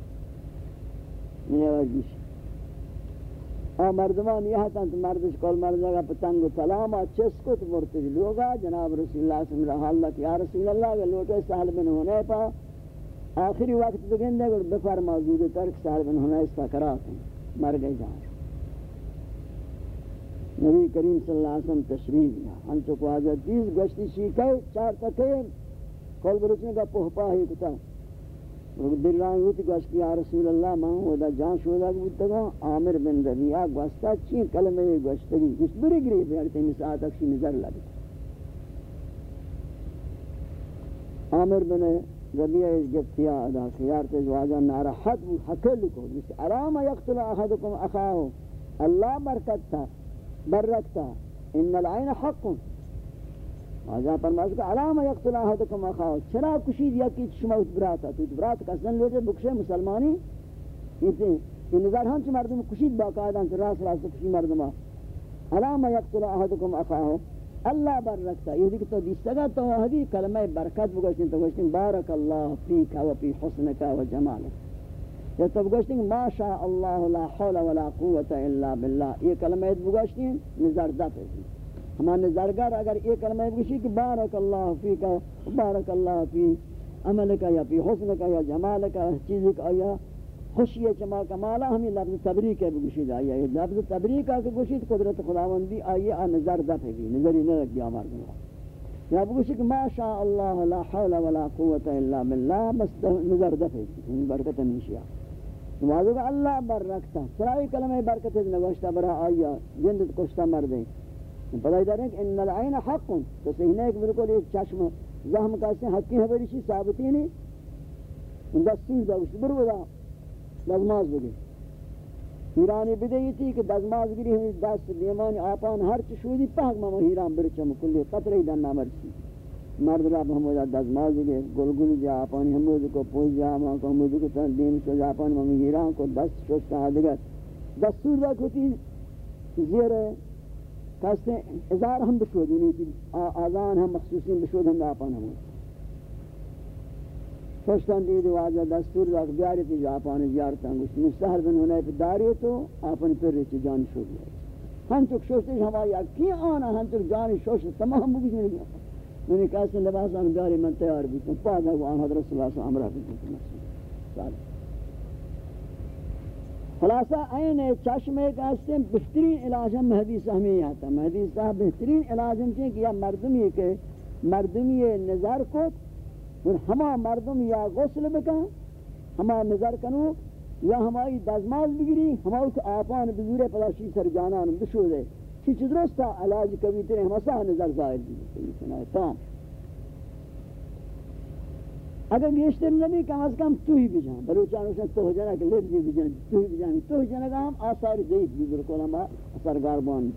من آواز دیش آ، مردمان یہ تن مردش کول مرد جگہ پتنگ و سلام چس کو مرتے لوگا جناب رسول اللہ صلی اللہ علیہ وسلم یا رسول اللہ کے لوٹے سال بن ہونے پا آخری وقت تو گندے گڑ بفر موجود ترک سال بن ہونے اس کا سکرات مر گئے جان نبی کریم صلی اللہ علیہ وسلم تشریف دیا ہم تو کو حضرت تیز گشتی شیکے چار تکے کول برچنے کا پہپا ہی کتا۔ دل رائیں ہوتی کہ اس کی یا رسول اللہ ماں ہودا جان شودا کہ بودتا گا عامر بن ربیعہ گوستا چین کلمہ گوشتگی کس بری گری بیارتے ہیں ساعت اکشی نظر لگتا عامر بن ربیعہ اس گفتیا ادا خیارت زواجہ نارا حد و حکل کو جس ارام یقتل احدکم اخاہو اللہ برکت تھا برکتا ان العین حق واجہ فرمایا کہ علامہ یقتل احدکم اخاہ چرا کشید یا کی شما اس براتا تو برات کسن لوٹے بکشے مسلمانی؟ یہ یہ نظر ہم چ مردم کشید باقاعدہ راس راس کشید مردم علامہ یقتل احدکم اخاہ اللہ برکتا یہ دیکھ تو دیستگا تو ہدی کلمہ برکت بگوشتیں تو گوشتیں بارک اللہ فیک و فی حسنک و جمالک یا تو بگوشتیں ما شاء اللہ لا حول ولا قوة الا باللہ۔ یہ کلمہ بگوشتیں نظر دفع۔ ہمارے زرگر اگر ایک کلمہ بگوشی کہ بارک اللہ فی کا بارک اللہ فی عمل کا یا فی حسن کا یا جمال کا چیز کا یا خوشی چما کمالا ہمیں لفظ تبریک ہے بگوشی دا۔ یہ لفظ تبریک ہے کہ گوشی قدرت خداوندی، آئیے، آ نظر دف ہے بھی، نظری نہ رکھ دیا ہمارے یا بگوشی کہ ما شاء اللہ لا حول ولا قوة الا باللہ، بس نظر دف ہے بھی یعنی برکت نیشیا نمازو کہ اللہ برکتا سرائی کلمہ برکت ہے نگوشتا برا آئیا جندت کشتا مردیں پتہ دار ہے کہ ان العین حق. تو صحیح ہے کہ بالکل ایک چشم زہم کا سے حقی ہے بڑی ثابتی نہیں ان دستور دا اس برو دا دزماز بگی ایرانی بدهی تھی کہ دزماز گری ہوئی دست دیمانی آپان ہر چشودی پاک ماما ایران برچم کلی قطری دن نامر نامرسی مرد رب ہم ہمودا دزماز گری گلگل جا آپانی ہمود کو پوز جا آمان کو ہمود کو تندیم شو جا آپانی ماما ایران کو دست شوشتا آدگر دستور دا کتی زیر کہتے ہیں ازار ہم بشود یعنی آزان ہم مخصوصی بشود ہم داپان ہم خوشتان دید واجہ دستور داک بیاری تی جاپان زیارتا ہم مستحر بن ہونے پر داری تو آپن پر ریچی جان شود ہے۔ ہم چک شوشتے ہماری کی آنا ہم چک جانی شوشتے تمام بگی نہیں گیا میں نے کہا کہ لباس آن بیاری من تیار بھی تم پاک ہے وہ آن حضرت صلی اللہ علیہ وسلم امرہ بھی تم خلاصہ، این چشم ایک ہستے بہترین علاج ہم حدیث ہمیں آتا حدیث صاحب بہترین علاج ہم کہ یا مردم یہ کہ مردم یہ نظر کو اور ہما مردم یا غسل بکن، ہما نظر کنو، یا ہماری دزماز بگیری ہما اس آپان بزور پلاشی سر جانان بشو دے۔ چیچ درستا علاج کبھی تیرے ہما نظر ظاہر دی تمام۔ اگر گیشتر نبی، کم از کم تو ہی بجان. بلوچان اسے تو ہو جانا کہ لب جی بجان تو ہی بجان. تو ہی جانا ہم آثار دیکھ بھی برکول ہم اثر گاربان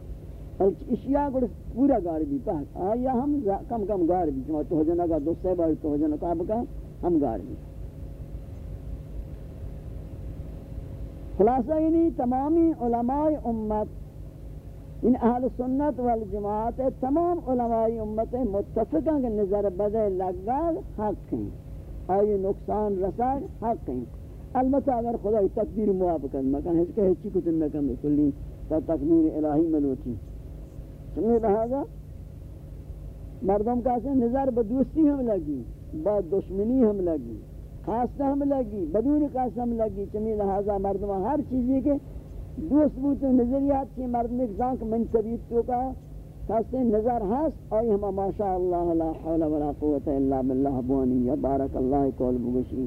اشیاء کو پورا گار بھی پاک. آیا ہم کم کم گار بھی چما تو ہو جانا کا دو سے بار تو ہو جانا کا بکا ہم گار بھی خلاصہ یعنی تمامی علماء امت، ان اہل سنت والجماعت، تمام علماء امت متفقہ کہ نظر بدے لگا حق ہیں. آئی نقصان رسان حق ہیں البتہ اگر خدا تقدیر موافقت مکان ہے کہ ہچی کتن نکم کلی تا تقدیر الہی ملوٹی سمجھے لہذا مردم کا سے نظر بدوستی ہم لگی، با دشمنی ہم لگی خاصہ ہم لگی، بدون خاصہ ہم لگی. چمی لہذا مردم ہر چیزی کے دوست بوتے نظریات کی مردم ایک زانک من طبیعت تو کا کہتے نظر ہست، آئی ہما ماشاء اللہ لا حول ولا قوت الا باللہ بوانی، یا بارک اللہ قول بگشی.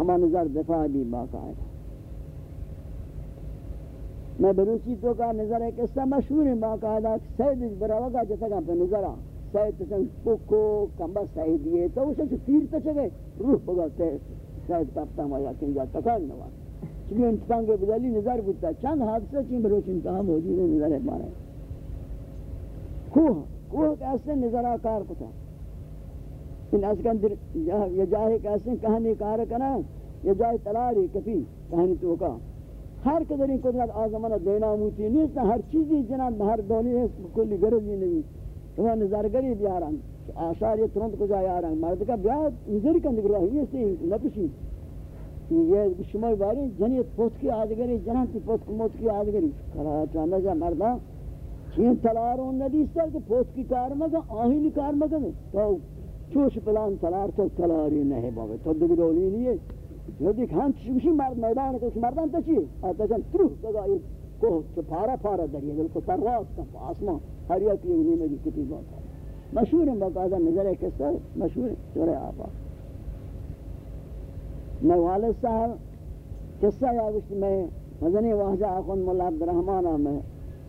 ہما نظر دفاع بھی باقاعدہ. میں بروچی تو کا نظر ہے کہ سب مشہور ہے باقاعدہ سید اس براوگا جتا کہ پہ نظر آ. سید تسن کوکو کمبا سیدیے تو اسے چھو تیر تو چگے. روح بگا سید پاپتا ہما یقین جا تکان نوا. چلی انتفان کے بدلی نظر بودتا. چند حادثہ چین بروچ انتہا موجود ہے، نظر ہے مارے کوہ کوہ کے اصل نظر آکار کتا ان اسکندر یہ جاہے کیسے کہانی کار کنا یہ جائے تلاری کفی کہانی تو کا۔ ہر قدر این قدرت آزمانہ دینا موتی نیست ہر چیزی جنان ہر دونی ہے، کلی گرزی نہیں۔ تو نظرگری بیارن آشار یہ ترنت کو جائے آرہن مرد کا بیار نظر کن دیگر رہی ہے سی نپشی۔ یہ شمائی باری جنیت پوت کی آدگری جنان تی پوت کی موت کی آدگری کلا چاندہ جا مردہ چین تلارون ندیستا کہ پوت کی کار مگا آہینی کار مگا تو چوش پلان تلار تو تلاری نہیں بابا، تو دیگر دولی نہیں ہے جو دیکھ ہم چوشی مرد میدان تو مردان تا چی آتا جن تروح تگا یہ کوہ تو پارا پارا دریا بلکو پرواز کن آسمان. ہر یک یہ نیمہ کی کتی بات ہے مشہور ہیں باقاعدہ نظر ہے قصہ مشہور ہے سورہ آبا. میں والد صاحب قصہ یا گوشت میں مدنی واجہ آخون مولا عبدالرحمانہ میں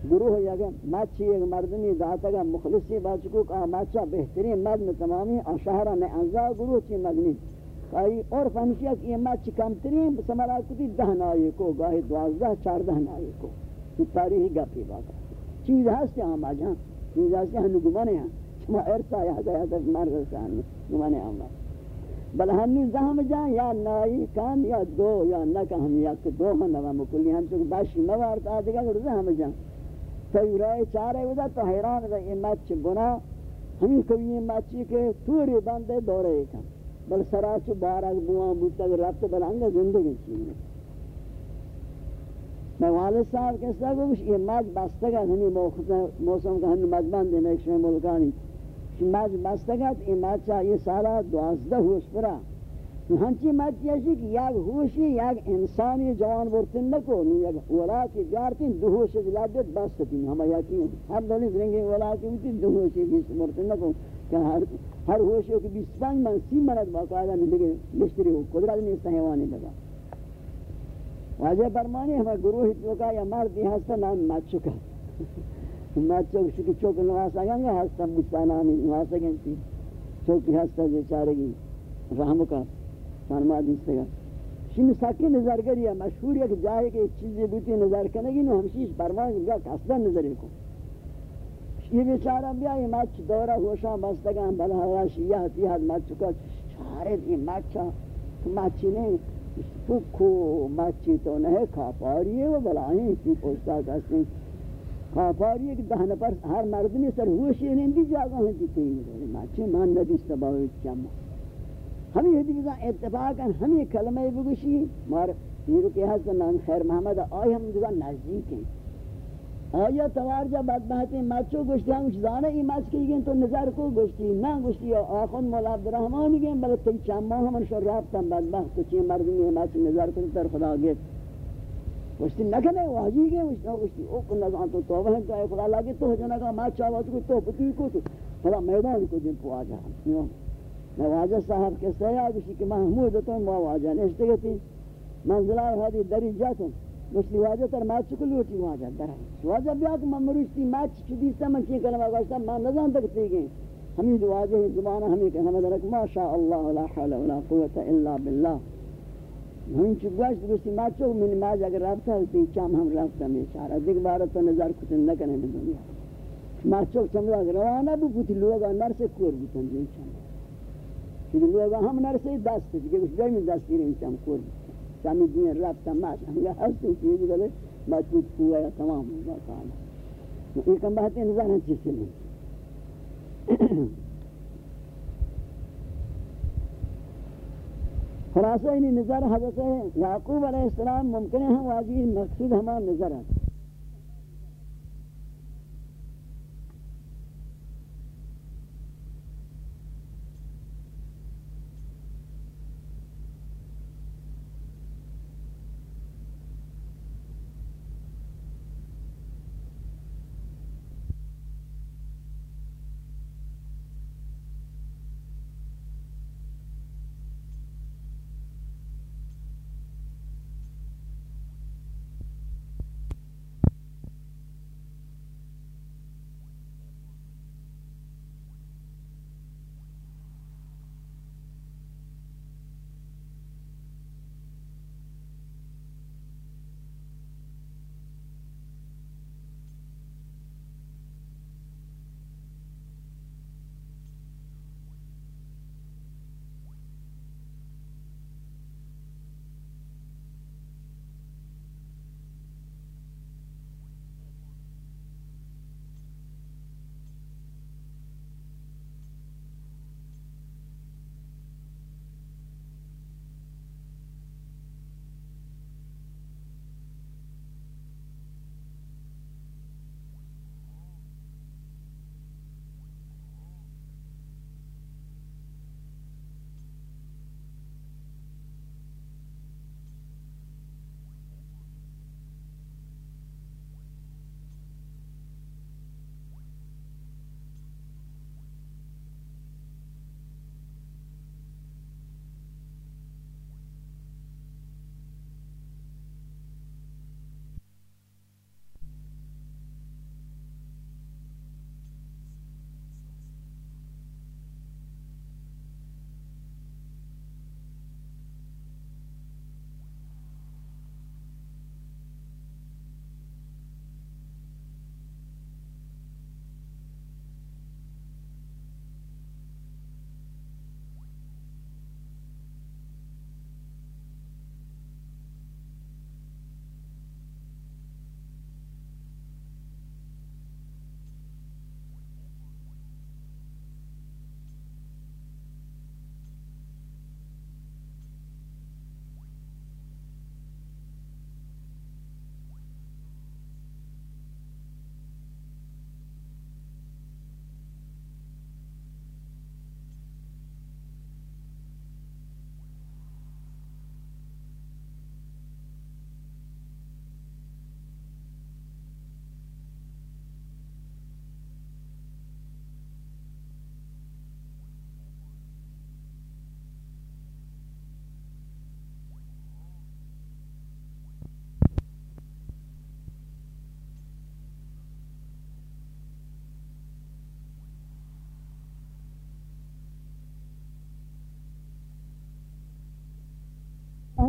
گروہ یا کہ مچی ایک مردمی ذاتا گا مخلصی باچکو کہ مچا بہترین مرد میں تمامی شہرہ میں انزا گروہ چی مدنی؟ کئی اور فہمشی کہ یہ مچ کمترین سمرا کتی دہن آئے کو گاہی دوازدہ چار دہن آئے کو. یہ تاریخی گپی باقا چیز ہستے ہم آجاں چیز ہستے ہم گمانے ہیں شما ارتا یا دا یا دا مرد سان گمانے ہم بل ہمی زہم جان یا نائی کان یا دو یا نکا ہم یک دو ہم نوام کلی ہم چکو باشی موارت آدھگا گر زہم جان. سیوره چاره بوده تو حیران ده این مچ گناه. همین کبی مچی که توری بنده دوره کن بل سراچ بار از بوان بودتا که رفت بل انگه زندگی چیزی میں والد صاحب کے ساتھ گوش یہ مج بستگا ہنی موسم کا ہنی مج بند ہے ایک شے ملکانی مج بستگا یہ مج چاہیے سارا دوازدہ ہوش پرا ہنچی مت چیشی کہ یک ہوشی یک انسانی جوان برتن نکو نو یک اولا کی جارتین دو ہوشی ہوش دلادت بستتین ہم یکی ہر دلی زرنگی اولا کی ہوتی دو ہوشی بیس برتن نکو کہ ہر ہر ہوش ہو کہ بیس پانچ من سی منت باقاعدہ نلگے مشتری ہو قدرت نہیں اس لگا واجہ فرمانی ہمیں گروہ چوکا یا مردی ہستا نام مات چکا مات چوک شکی چوک نواسا گنگا ہستا مستانانی نواسا گنتی چوکی ہستا جو چارگی رحم کا فرما دیستے گا شین ساکی نظر کری ہے، مشہور ہے کہ جائے کہ ایک چیزی بوتی نظر کنگی نو ہمشیش فرمائیں گا کسدن نظر کو۔ یہ بیچارہ بیا یہ مچ دورہ ہوشاں بستگاں بلا ہوا شیعہ تیہد مچ چکا چارے دی مچا تو مچی نہیں سکھو مچی تو نہیں، کھاپاری ہے وہ بلا بلائیں اسی پوچھتا کسیں کھاپاری ہے کہ دہن پر ہر مردمی سر ہوشی نہیں دی جاگا ہیں دیتے ہیں مچی مان ندی سباوی چمہ ہمیں یہ دیگا اتفاقا ہمیں کلمہ بگوشی، مار پیرو کے حسن نام خیر محمد، آئی ہم دیگا نزدیک ہیں۔ آیا توار جا بدبہتی مچو گوشتی، ہم زانے ای مچ کی گئن تو نظر کو گوشتی نا گوشتی آخون مولا عبدالرحمن گئن بلے تی چاما ہمن شو رابطا بدبہت تو چی مردمی مچ نظر کو تر خدا گیت گوشتی نکنے واجی گئن گوشتی گوشتی، او کن نظر تو توبہ ہے خدا لگے تو جنہ کا مچ آواز کو تو پتی کو تو خدا میدان کو دن پو آجا۔ ہم میں صاحب کے سیاد اسی کہ محمود تو ما واجہ نشتے گتی منزلہ ہادی دری جاتن مشتی واجہ تر مات چکل لوٹی واجہ در واجہ بیا کہ ممروشتی مات چکلی سا من چین کرنا واجہ ما نظام تک تی گئے۔ ہمیں دو واجہ زمانہ ہمیں کہ ہمیں درک ما شاء اللہ لا حول ولا قوة الا باللہ۔ ہمیں چکواش دوستی مات چکل من ماج اگر رابطہ ہوتی چام ہم رابطہ میں چارہ۔ دیکھ بارت تو نظر کتن نکنے میں دنیا مات چکل چمدہ روانہ بو پوتی لوگا نر سے کور بوتن جو چمدہ کہ لوگ ہم نرسے دست کہ اس جائے میں دست گیریں چم کور چامی دنیا رابطہ مات ہم گا ہستو چیز گلے مجبوط ہوا یا تمام. ہوا کانا یہ کم بہتے ہیں نظر ہیں چیز سے نہیں خلاصہ انہی نظر حضرت یعقوب علیہ السلام ممکن ہے واضح مقصود ہمارا نظر ہے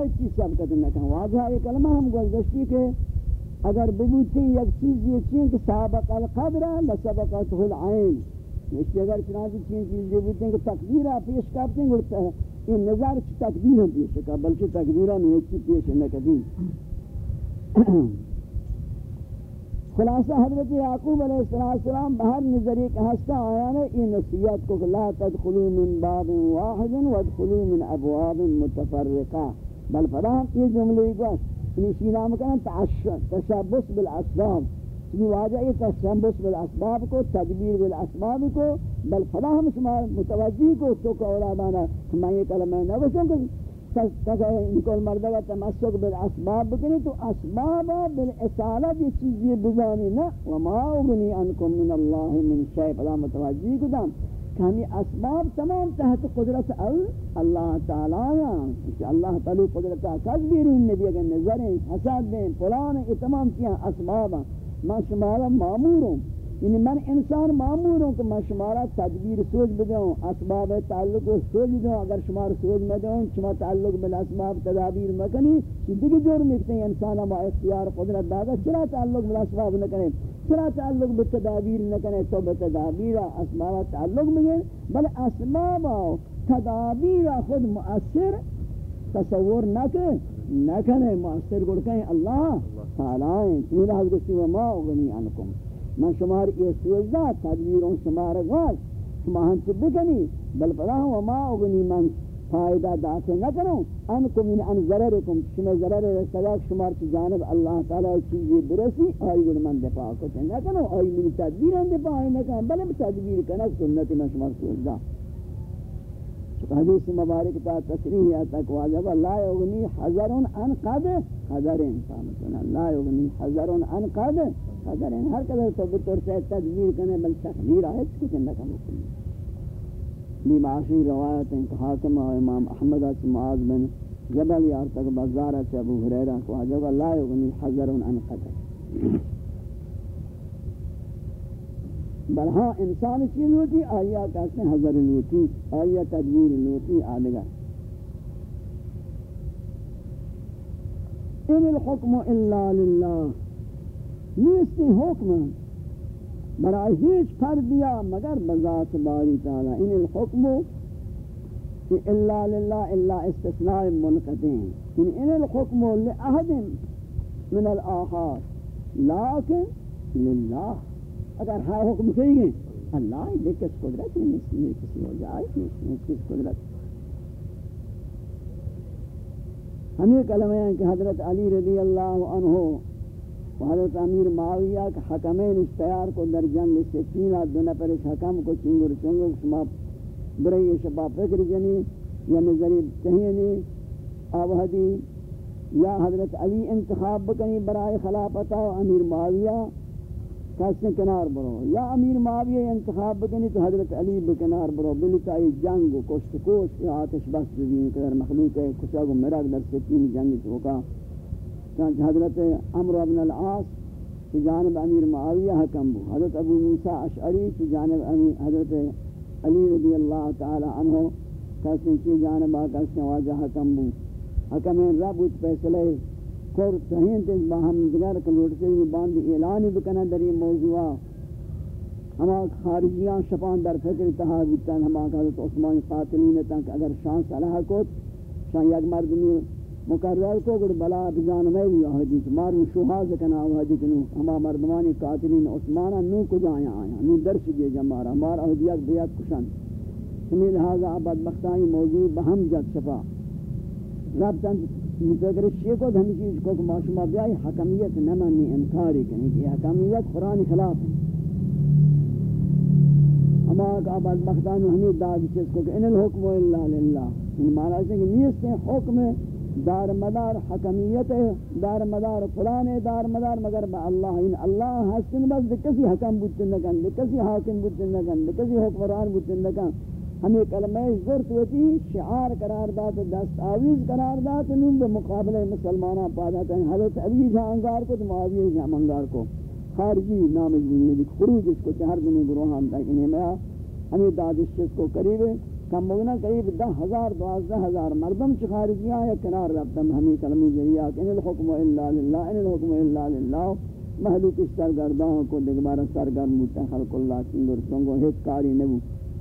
ہیچ چیز سبقت نکن واجہ یہ کلمہ ہم گزشتی کہ اگر ببوتی یک چیز یہ چیز کہ سابق القدر لسبقت العین۔ اس اگر چنانچہ چیز چیز یہ بوتے ہیں کہ تقدیرہ پیش کرتے ہیں گھرتا ہے یہ نظر چی تقدیر ہم پیش کرتا بلکہ تقدیرہ نہیں چی پیش نکدی خلاصہ، حضرت یعقوب علیہ السلام بہر نظری کا ہستا آیا نے یہ نصیحت کو کہ لا تدخلوا من باب واحد وادخلوا من ابواب متفرقہ۔ بل فراہم یہ جملے کو یعنی اسی نام کہنا تشبس بالأسباب. یہ واجہ یہ تشبس بالاسباب کو تدبیر بالاسباب کو بل فراہم شما متوجہ کو تو کہ اولادانا میں یہ کلمہ نہ بسوں کہ إن کو مردگا تمسک بالاسباب بکنی تو أسباب بالاصالت یہ چیزی بزانی نا وما اغنی انکم من اللہ من شیء فلا متوجی کدام کہ ہمیں اسباب تمام تحت قدرت اللہ تعالی کہ اللہ تعالی قدرت کس بیرون نبی اگر نظریں حسد دیں فلان یہ تمام کیا اسباب ہیں۔ میں شمالا معمور ہوں۔ یعنی من انسان معمور ہوں کہ میں شمارا تدبیر سوچ بدوں اسباب تعلق سوچ دوں اگر شمار سوچ میں دوں شما تعلق بل اسباب تدابیر مکنی دیگه جرم مکتے ہیں، انسان ما اختیار قدرت دادا، چرا تعلق بل اسباب نہ کریں چرا تعلق بل تدابیر نہ کریں تو بتدابیر اسباب تعلق میں بل اسباب تدابیر خود مؤثر تصور نہ کہ نہ کریں مؤثر گڑ کہیں اللہ تعالی ہیں میرا حضرت وما غنی عنکم۔ من شمار یہ سوزدہ تدبیروں شمار غاز شما ہم سے بکنی؟ بل بلا ہوں وما اغنی من فائدہ داتے نہ کروں انکم من ان ضررکم، شما ضرر رسلاک شمار کی جانب اللہ تعالی چیزی برسی، آئی گل من دفاع کتے نہ کروں آئی من تدبیر ان دفاع نہ کروں بلے تدبیر کنک سنت من شمار سوزدہ حدیث مبارک تا تصریح یا تک واجب لا یغنی حذر ان قد حذر انسان لا یغنی حذر ان قد حذر ہر قدر تو بطور سے تدبیر کرنے، بل تخبیر ہے کچھ نہ کم لی معاشی روایت ہیں کہ حاکم امام احمد معاذ بن جبل یار تک بزار بازار ابو ہریرہ کو حضرت لا یغنی حذر ان قد بل ہاں انسان چیز ہوتی آیا کہتے ہیں حضر لوٹی آیا تدبیر لوٹی آدگر ان الحکم الا للہ۔ نیستی حکم برای ہیچ فردیا مگر بذات باری تعالی ان الحکم کہ الا للہ، الا استثناء منقطعین۔ ان ان الحکم لأحد من الاخر لیکن للہ، اگر ہاں حکم کہیں گے اللہ یہ کس قدرت میں نہیں کسی ہو جائے نہیں کس قدرت؟ ہم یہ کلمہ ہیں کہ حضرت علی رضی اللہ عنہ حضرت امیر معاویہ کہ حکمین اشتیار کو در جنگ سے تینہ دو نفر اس حکم کو چنگر چنگر شما برئی شبا فکر جنی، یا نظری تہینی، آوہدی، یا حضرت علی انتخاب بکنی برائے خلافتا و امیر معاویہ کسی کنار برو؟ یا امیر معاویہ انتخاب بکنی تو حضرت علی بکنار برو، بلتائی جنگ و کشت کوش آتش بس بزین کہ مخلوق ہے کچھ آگو مراک در ستین جنگ چوکا چانچہ حضرت عمر ابن العاص کی جانب امیر معاویہ حکم بو۔ حضرت ابو موسیٰ اشعری کی جانب امیر حضرت علی رضی اللہ تعالی عنہ کسی کی جانب آکا واجہ حکم بو۔ حکمین رب اس فیصلے کور تہین تے باہم دگار کلوٹتے ہیں باندھ اعلان بکنا در یہ موضوع۔ ہما خارجیاں شپان در فکر تہا بیتن۔ ہما حضرت عثمان قاتلین تک اگر شان صلاح کو شان یک مردمی مقرر کو گر بلا بجان میں بھی آہدی کہ مارو شوہاز کنا آہدی کنو ہما مردمانی قاتلین عثمانا نو کجا آیا آیا؟ نو درس دے جمارا مار آہدیت بیت کشن سمی لہذا عباد بختانی موضوع بہم جد شفا۔ رب تند مفکر شیعہ کو ہم چیز کو معصومہ بیائی حکمیت نہ مانی انکاری کریں کہ حکمیت قرآن خلاف ہے۔ اما کا بعد بختان ہمیں داد چیز کو کہ ان الحکم الا للہ۔ ان معنی ہے کہ نیست ہے حکم دار مدار حکمیت دار مدار قرآن دار مدار، مگر با اللہ ان اللہ حسن بس کسی حکم بودن نکن کسی حاکم بودن نکن کسی حکمران بودن نکن. ہمیں کلمہ زرت ہوتی، شعار قرار دات، دست آویز قرار دات، نون بے مقابلہ مسلمانہ پادا کریں. حضرت علی جہاں انگار کو، تو معاویہ جہاں انگار کو. خارجی نام جنہی خروج اس کو، چہر دنی گروہان تک انہیں میں ہمیں دادش کو قریب کم مگنا قریب دہ ہزار دوازدہ ہزار مردم چی خارجیاں یا کنار ربتم ہمیں کلمی جریہ کہ ان الحکم الا للہ، ان الحکم الا للہ. محلوک اس سرگردان کو دگبارہ سرگرد موتا خلق اللہ چنگر سنگو ہیت کاری نبو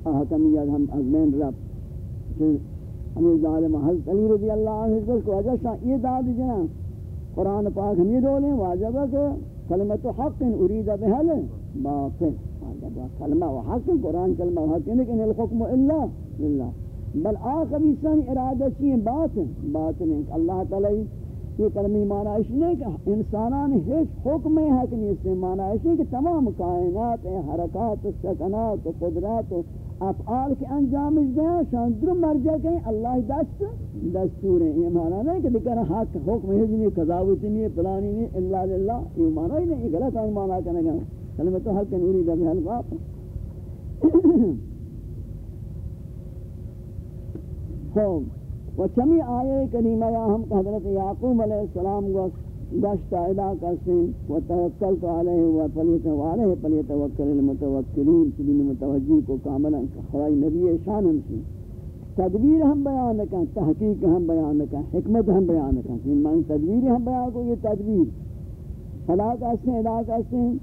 احکمیت ہم ازمین رب ہمیں ظالم حضرت علی رضی اللہ عنہ حضرت کو وجہ شاہ، یہ داد جنا قرآن پاک ہم دولیں، واجبہ کہ کلمت حق ارید بحل باطل کلمہ و حق، قرآن کلمہ و حق، لیکن الحکم الا للہ بل آخری سن ارادہ چیئے باطن باطن ہے اللہ تعالی یہ کلمی معنی اس نے کہ انسانان ہیچ حکم حق نہیں اس نے معنی اس نے کہ تمام کائنات حرکات و سکنات و قدرات و افعال کے انجام اس دیں شان در مرجع کہیں اللہ دست، دستور ہیں۔ یہ معنی نہیں کہ دیکھنا حق، حکم ہے نہیں، قضاوت نہیں پلانی نہیں، الا للہ۔ یہ معنی نہیں، یہ غلط معنی کرنے گا کلمہ تو حق نوری دا بہل باپ خوب و چمی آیے کریمہ یا ہم حضرت یعقوب علیہ السلام گشت ادا کرسیں و توکلت علیہ و پلیت علیہ پلیتوکل المتوکلین چبین متوجی کو کاملا خواہی نبی شان ہم سی تدبیر ہم بیان کن تحقیق ہم بیان کن حکمت ہم بیان کن من تدبیر ہم بیان کو یہ تدبیر. فلا کہتے ادا کرسیں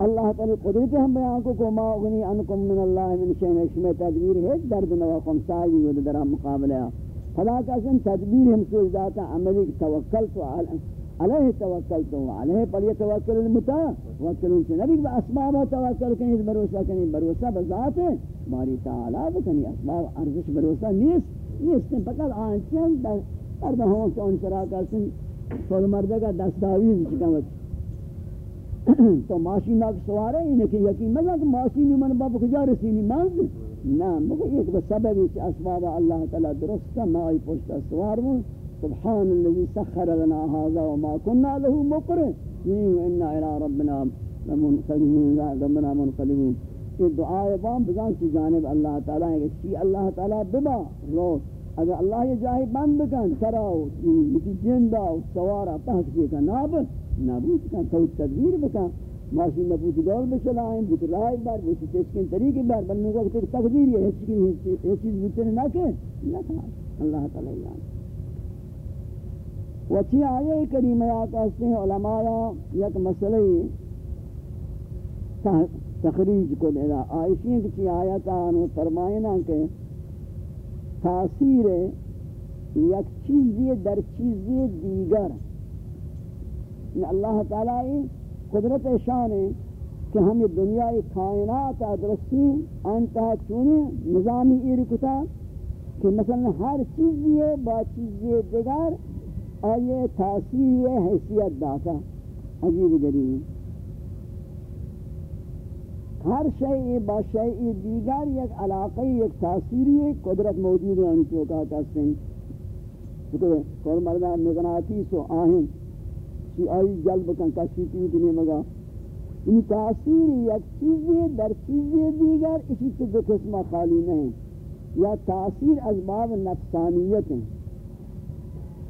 اللہ تعالی قدرت ہم بیان کو کو ما اغنی انکم من اللہ من شین اشم تدبیر ہے، درد نوا خمسائی و در مقابلہ فلا کسن تدبیر ہم سوچ داتا عملی توکل تو علیہ توکل تو، علیہ پر یہ توکل المتا المتوکلون سے نبی اسباب توکل کنی بروسہ کنی، بروسہ بذات ہے ماری تعالی بکنی اسباب ارزش بروسہ نیست نیست فقط آنچین در در ہوں کہ ان سرا کرسن سول مردہ کا دستاویز چکا تو ماشین ناک سوارے انہیں کہ یقین مزا کہ ماشین من باب کجا رسینی منز نا مگو ایک بس سببی چی اسباب اللہ تعالی درست کا ما آئی پوشتا سوار ہوں۔ سبحان اللذی سخر لنا هذا وما كنا له مقرن۔ انا الى ربنا منقلبون ربنا منقلبون۔ یہ دعائے بام بزان کی جانب اللہ تعالی ہے کہ چی اللہ تعالی ببا، روز۔ اگر اللہ یہ جاہی بند بکن تراؤ یعنی جندہ سوارا پہک چیتا ناب۔ نابود کن، تو تدبیر بکن. ماشین نبود دول بچلائیں بوت رائے بار بوت تسکن طریقے بار بلنے کو کہ تقدیر یہ ہے یہ چیز بوتنے نہ کہ نہ تھا اللہ تعالی اللہ وچی آیے کریمہ یا کہتے ہیں علماء یک مسئلہ تخریج کو دے دا آئیشین کی آیتا انہوں فرمائنا کہ تاثیر یک چیزی در چیزی دیگر اللہ تعالی قدرت شان ہے کہ ہم یہ دنیا کائنات درستی انتہا چونی نظامی ایر کتا کہ مثلا ہر چیز یہ با چیز دیگر آئیے تاثیر حیثیت داتا۔ عجیب غریب۔ ہر شئی با شئی دیگر یک علاقی یک تاثیری قدرت موجود ہے ان کو کہا کہتے ہیں۔ کل مردہ مغناطیس و آہن چی آئی جلب کن کسی کی دنیا مگا۔ ان تاثیر یک چیزی در چیزی دیگر اسی تو دو قسمہ خالی نہیں۔ یا تاثیر از باب نفسانیت۔ ہیں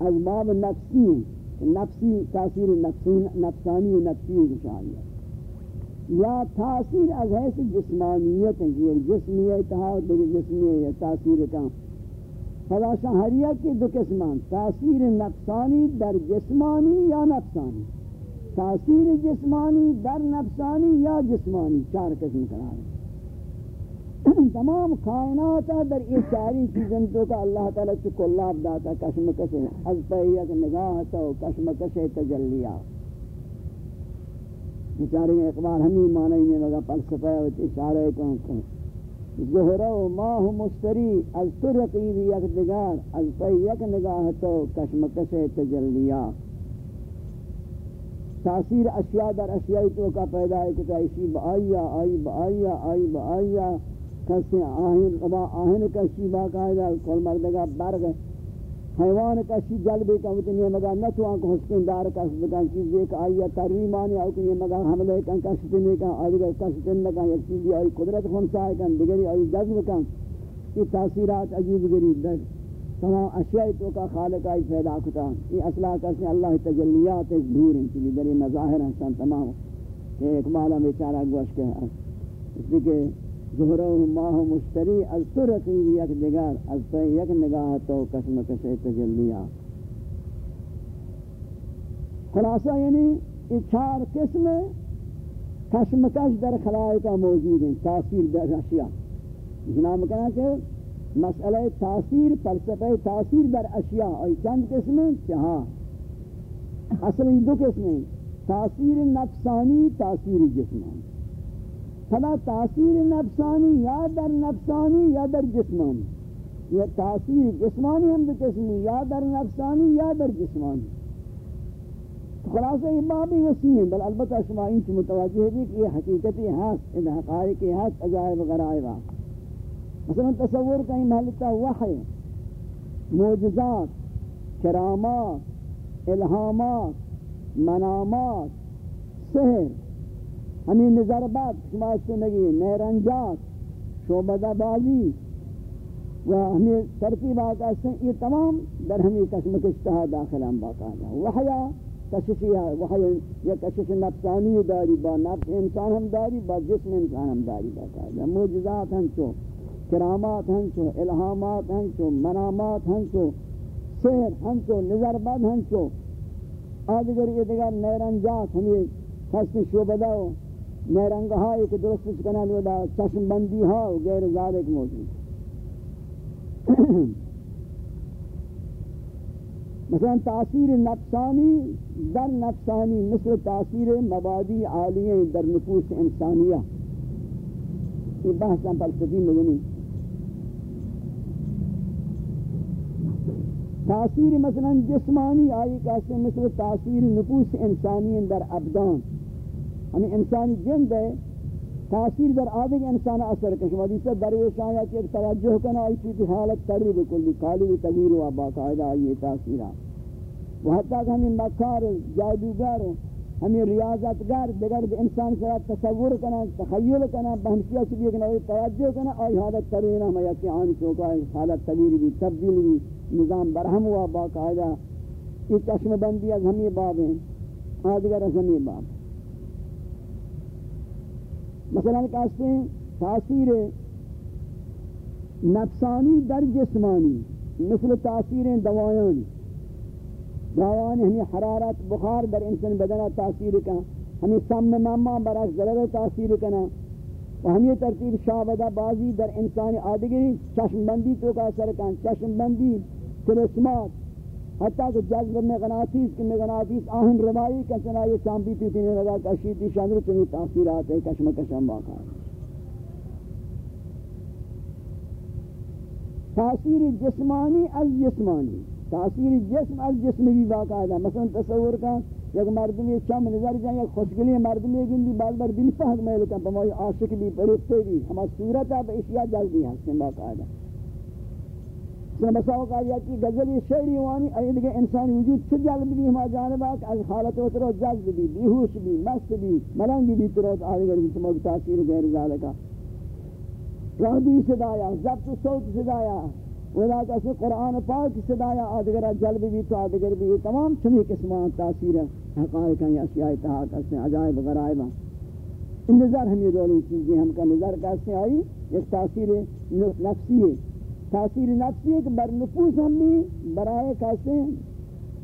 از باب نفسی۔ ہیں نفسی تاثیر نفسانی و نفسی گشاریت یا تاثیر از حیث جسمانیت۔ ہیں کہ جسمی اتحاد دیگر جسمی ہے تاثیر کام فلا شہریہ کی دو قسمان، تاثیر نفسانی در جسمانی یا نفسانی؟ تاثیر جسمانی در نفسانی یا جسمانی؟ چار قسم قرار ہے تمام کائنات در یہ چاری چیزیں تو کہ اللہ تعالیٰ کی کلاب داتا کشم کشے از پیک نگاہ تو کشم کشے تجلیہ۔ بیچارے اقبال ہمیں معنی نہیں لگا، فلسفہ اشارہ کہاں زہرہ و ماہ مشتری از تو رقیب یک دگار از پی یک نگاہ تو کشمکش تجلیہ۔ تاثیر اشیاء در اشیاء تو کا پیدا ہے کہ ایسی با آئیا آئی با آئیا آئی با آئیا کسی آہن با آہن کسی با قائدہ کل مردگا برگ ہے حیوان کا شی جلبے کا وتنی مگا نہ تو ان کو حسین دار کا بگان چیز ایک آیا ترمیمان او کہ یہ مگا حملے کن کا شتنے کا ادگر کا شتن کا ایک چیز آئی قدرت خون سائے کن، دیگری آئی جذب کن۔ یہ تاثیرات عجیب غریب در۔ تمام اشیاء تو کا خالق آئی پیدا کتا۔ یہ اصلہ کسی اللہ تجلیات اس دور ہیں چلی در مظاہر ہیں تمام۔ کہ ایک مالا بیچارہ گوش کے اس لیے کہ زہرہ ماہ مشتری از تو رقیب یک دگر از تو یک نگاہ تو قسم کسے تجلیہ خلاصہ یعنی یہ چار قسم کشمکش در خلائق موجود ہیں، تاثیر در اشیاء. جناب کہنا کہ مسئلہ تاثیر، فلسفہ تاثیر در اشیاء. اور چند قسم چہاں اصل دو قسم ہیں، تاثیر نفسانی، تاثیر جسمانی. فلا تاثیر نفسانی یا در نفسانی یا در جسمانی. یا تاثیر جسمانی ہم دو قسم یا در نفسانی یا در جسمانی. خلاصہ یہ بابی وسیع ہیں، بل البتہ شما ان سے متوجہ ہے کہ یہ حقیقتی حق ان حقائق حق عجائب غرائب مثلا تصور کہیں محلتا وحی، معجزات، کرامات، الہامات، منامات، سحر ہمیں نظر بات شما سنگی نیرنجات شعبدہ بازی و ہمیں ترتیبات ہیں یہ تمام در ہمیں قسم کشتہ داخل ہم باقاعدہ وحیہ کششی ہے وحی یا کشش نفسانی داری، با نفس انسان ہم داری، با جسم انسان ہم داری باقاعدہ موجزات ہن چو، کرامات ہن چو الہامات ہن چو، منامات ہن چو، سحر ہن چو، نظر بد ہن چو. آدگر یہ دیگر نیرنجات ہمیں خسن شعبدہ ہو نیرنگ ہائی کہ درست سکنا لودا چشم بندی ہاں غیر ذالک موجود. مثلا تاثیر نفسانی، در نفسانی مثل تاثیر مبادی عالیہ در نفوس انسانیہ یہ بحث ہم فلسفی مدنی تاثیر مثلا جسمانی آئی کہتے ہیں مثل تاثیر نفوس انسانی در ابدان. ہمیں انسانی جند ہے تاثیر در آدھے انسان اثر کن شما دیسا درویش آیا کہ ایک توجہ کنا، آئی چیز حالت تری بکلی کالی و تغییر و باقاعدہ آئی تاثیرات و حتی کہ ہمیں مکار، جادوگر، ہمیں ریاضتگر دیگر انسان سے تصور کنا، تخیل کنا بہنسیہ چلی کنا آئی توجہ کنا، آئی حالت تری ہمیں یکی آنی چوکا آئی حالت تغییر بھی، تبدیل بھی، نظام برہم ہوا، باقاعدہ۔ یہ چشم بندی از ہمیں باب ہیں، آدھگر از ہمیں باب ہیں۔ مثلا کہتے ہیں، تاثیر نفسانی در جسمانی، مثل تاثیر دوایانی دوایانی ہمیں حرارت، بخار در انسان بدنہ تاثیر کا، ہمیں سم ماما برعکس ضرر تاثیر کنا۔ و ہمیں ترتیب شابدہ بازی در انسان آدگری چشم بندی تو کا اثر کن چشم بندی تلسمات حتیٰ کہ جذب مغناطیس کی مغناطیس آہن روائی کا چنا یہ چامپی پیتی نے لگا کشیدی شاندر تمہیں تاثیرات ہے کشم کشم واقع تاثیر جسمانی از جسمانی. تاثیر جسم از جسم بھی واقع ہے مثلا تصور کا یک مردم یہ چم نظر جائیں یک خوشگلی مردم یہ گندی بار بار دل پہک میں لکن پمائی عاشق بھی پرستے بھی ہما صورت ہے اشیاء جلدی ہیں واقع ہے سن مساو کا یہ کہ غزل شعری وانی اید کے انسان وجود چھ جلب بھی ہما جانب ہے کہ حالت و تر جذب بھی بے ہوش بھی مست بھی ملنگ بھی تر آگے گر تم تاثیر غیر ذالک راضی صدایا، ضبط صوت صدایا ولا کہ قرآن پاک صدایا آدگر جلب بھی تو آدگر بھی تمام چمی قسمان تاثیر حقائق ہیں، اشیاء تہا کرتے ہیں عجائب غرائب ان نظر ہم یہ دولی چیزیں، ہم کا نظر کیسے آئی؟ ایک تاثیر نفسی ہے. تاثیر نفسی ہے کہ بر نفوس ہم بھی برائے کہتے ہیں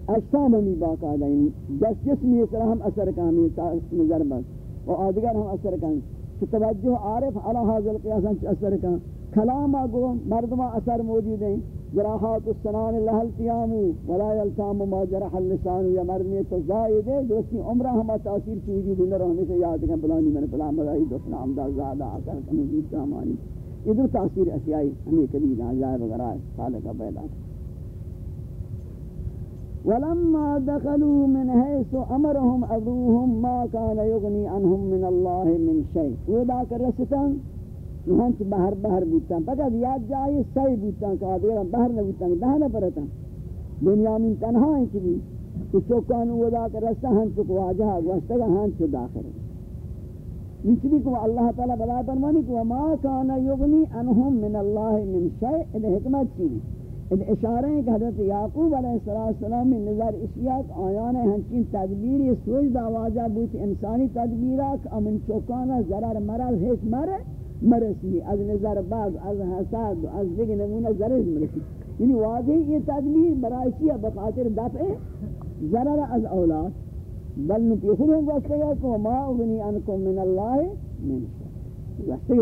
اجسام ہمی باقاعدہ جس جسمی اس طرح ہم اثر کا ہمیں نظر بس۔ اور آدگر ہم اثر کا کہ توجہ عارف علی حاضر قیاسا اثر کا کلام آگو مردمہ اثر موجود ہیں۔ جراحات السنان لہل قیامو ولا یلتام ما جرح اللسان یا مردمی تو زائد ہے۔ دوستی عمرہ ہما تاثیر کی وجود اللہ رہنے سے یاد کہ بلانی میں نے بلا مدائی دوسنا عمدہ زیادہ آکر کنو جیت سامانی ادھر تاثیر اشیائی ہمیں کبھی نہ جائے وغیرہ خالق پیدا۔ ولما دخلوا من حيث امرهم ابوهم ما كان يغني عنهم من الله من شيء۔ ودا کرستان ہنچ باہر باہر بوتاں فقط یاد جائے صحیح بوتاں کہ دیرا باہر نہ بوتاں دہنا پرتا دنیا میں تنہا ہے کہ چوکان ودا کرستا ہنچ کو واجہ واسطہ ہنچ داخل۔ نچلی کو اللہ تعالی بلا فرمانی کو ما کان یغنی انہم من اللہ من شیء، ان حکمت کی۔ ان اشارے ہیں کہ حضرت یعقوب علیہ السلام میں نظر اشیات آیان ہنچین تدبیر سوچ داواجہ بوت انسانی تدبیرات امن چوکانا ضرر مرل ہیچ مرے مرسی۔ از نظر بعض از حساد از دیگه نمونه ضرر مرسی۔ یعنی واضح یہ تدبیر برای چیه بخاطر دفع ضرر از اولاد۔ بل نتی خود ہم واسطے گا کہ ما اغنی انکم من اللہ من شاء واسطے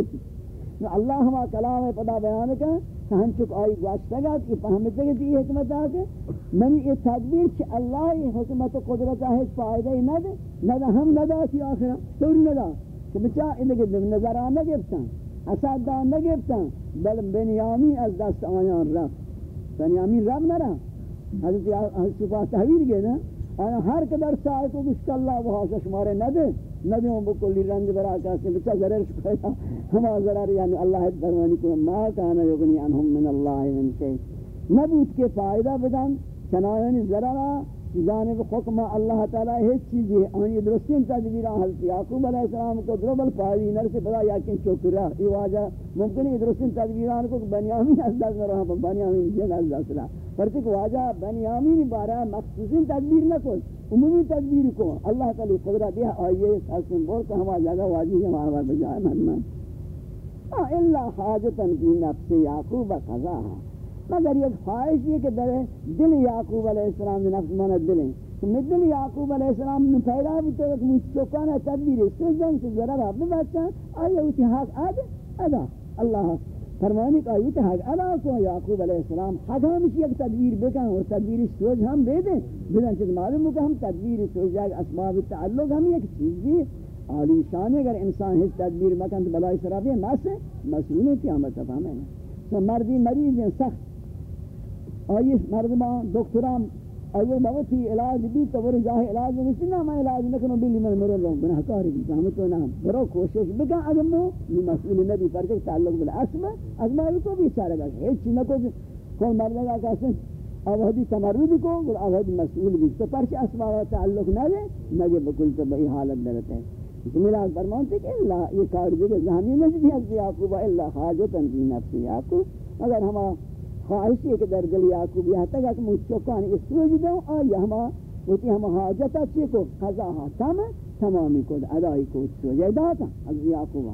گا اللہ ہما کلام پدا بیان کا ہم چک آئی واسطے گا کہ فہمتے گا کہ یہ حکمت آکے من یہ تدبیر چھ اللہ حکمت و قدرت ہے فائدہ ہی نہ دے، نہ دا ہم نہ دا سی آخرہ توری نہ دا کہ بچا انہیں نظر آنے گفتن حسد دان نگفتن بل بنیامین از دست آیان رفت۔ بنیامین رب نہ رہا حضرت صفحہ تحویر گئے نا؟ آیا ہر قدر سائے کو کچھ اللہ وہ حاصل شمارے نہ دے نہ دے بکلی رنج برا کہتے بچہ ضرر شکایتا ہما ضرر یعنی اللہ فرمانی کو ما کانا یغنی انہم من اللہ من شئی نبوت کے فائدہ بدن چنائنی ضررہ جانب حکم اللہ تعالی ہے چیز ہے ان یہ درستین تدبیر حضرت یعقوب علیہ السلام کو دربل پاری نر سے بڑا یقین چوکرا یہ واجہ ممکن ہے درستین تدبیران کو بنیامین از دست رہا بنیامین جن از دست پر کہ واجہ بنیامین بارہ مخصوصین تدبیر نہ کو عمومی تدبیر کو. اللہ تعالی قدرت دیا، آئیے حسن بول کہ ہمارا جگہ واجی ہے ہمارا بجائے من من الا حاجتا فی نفس یعقوب قضا مگر یک خواہش یہ کہ در دل یعقوب علیہ السلام نے نفس مانا دل ہیں تو میں دل یعقوب علیہ السلام نے پیدا بھی تو ایک مچوکانا تدبیر ہے۔ سو جنگ سے ذرا رب بچا۔ آئیے اسی حق آد ادا۔ اللہ فرمانی کہ آئیے حق ادا کو یعقوب علیہ السلام۔ حق ہمشی ایک تدبیر بکن اور تدبیر سوج ہم دے دیں بلن چیز معلوم ہو کہ ہم تدبیر سوج جائے اسباب تعلق ہم ایک چیز دی عالی شان اگر انسان ہی تدبیر مکن تو بلائی سرابی ہے مسئول ہے، قیامت فہمیں تو مردی مریض ہیں، سخت آئی مردمان دکتران آئی موتی علاج بھی تو وہ جاہ علاج نہیں نہ میں علاج نہ کروں بلی میں مرے لوگ گناہ کار بھی ہم تو نہ برو کوشش بکا اگر مو مسئول نبی پر کے تعلق بالاسم ازما کو بھی چارہ گا ہیچ نہ کو کون مرنے گا کیسے اوہدی تمرد کو اور اوہدی مسئول بھی تو. پر کے اسما تعلق نہ لے نہ یہ بکل تو بہی حالت میں رہتے ہیں تو میرا فرمانتے کہ اللہ یہ کار بھی ذہنی نہیں ہے کہ یعقوب الا حاجت فی نفس یعقوب اگر ہم خواہش ہے کہ در دل یعقوب یہ تک کہ مستقان اس سوج دو آیا ہما ہوتی ہم حاجت اچھی کو قضا ہا تم، تمامی کو ادائی کو سوج داتا حضرت یعقوب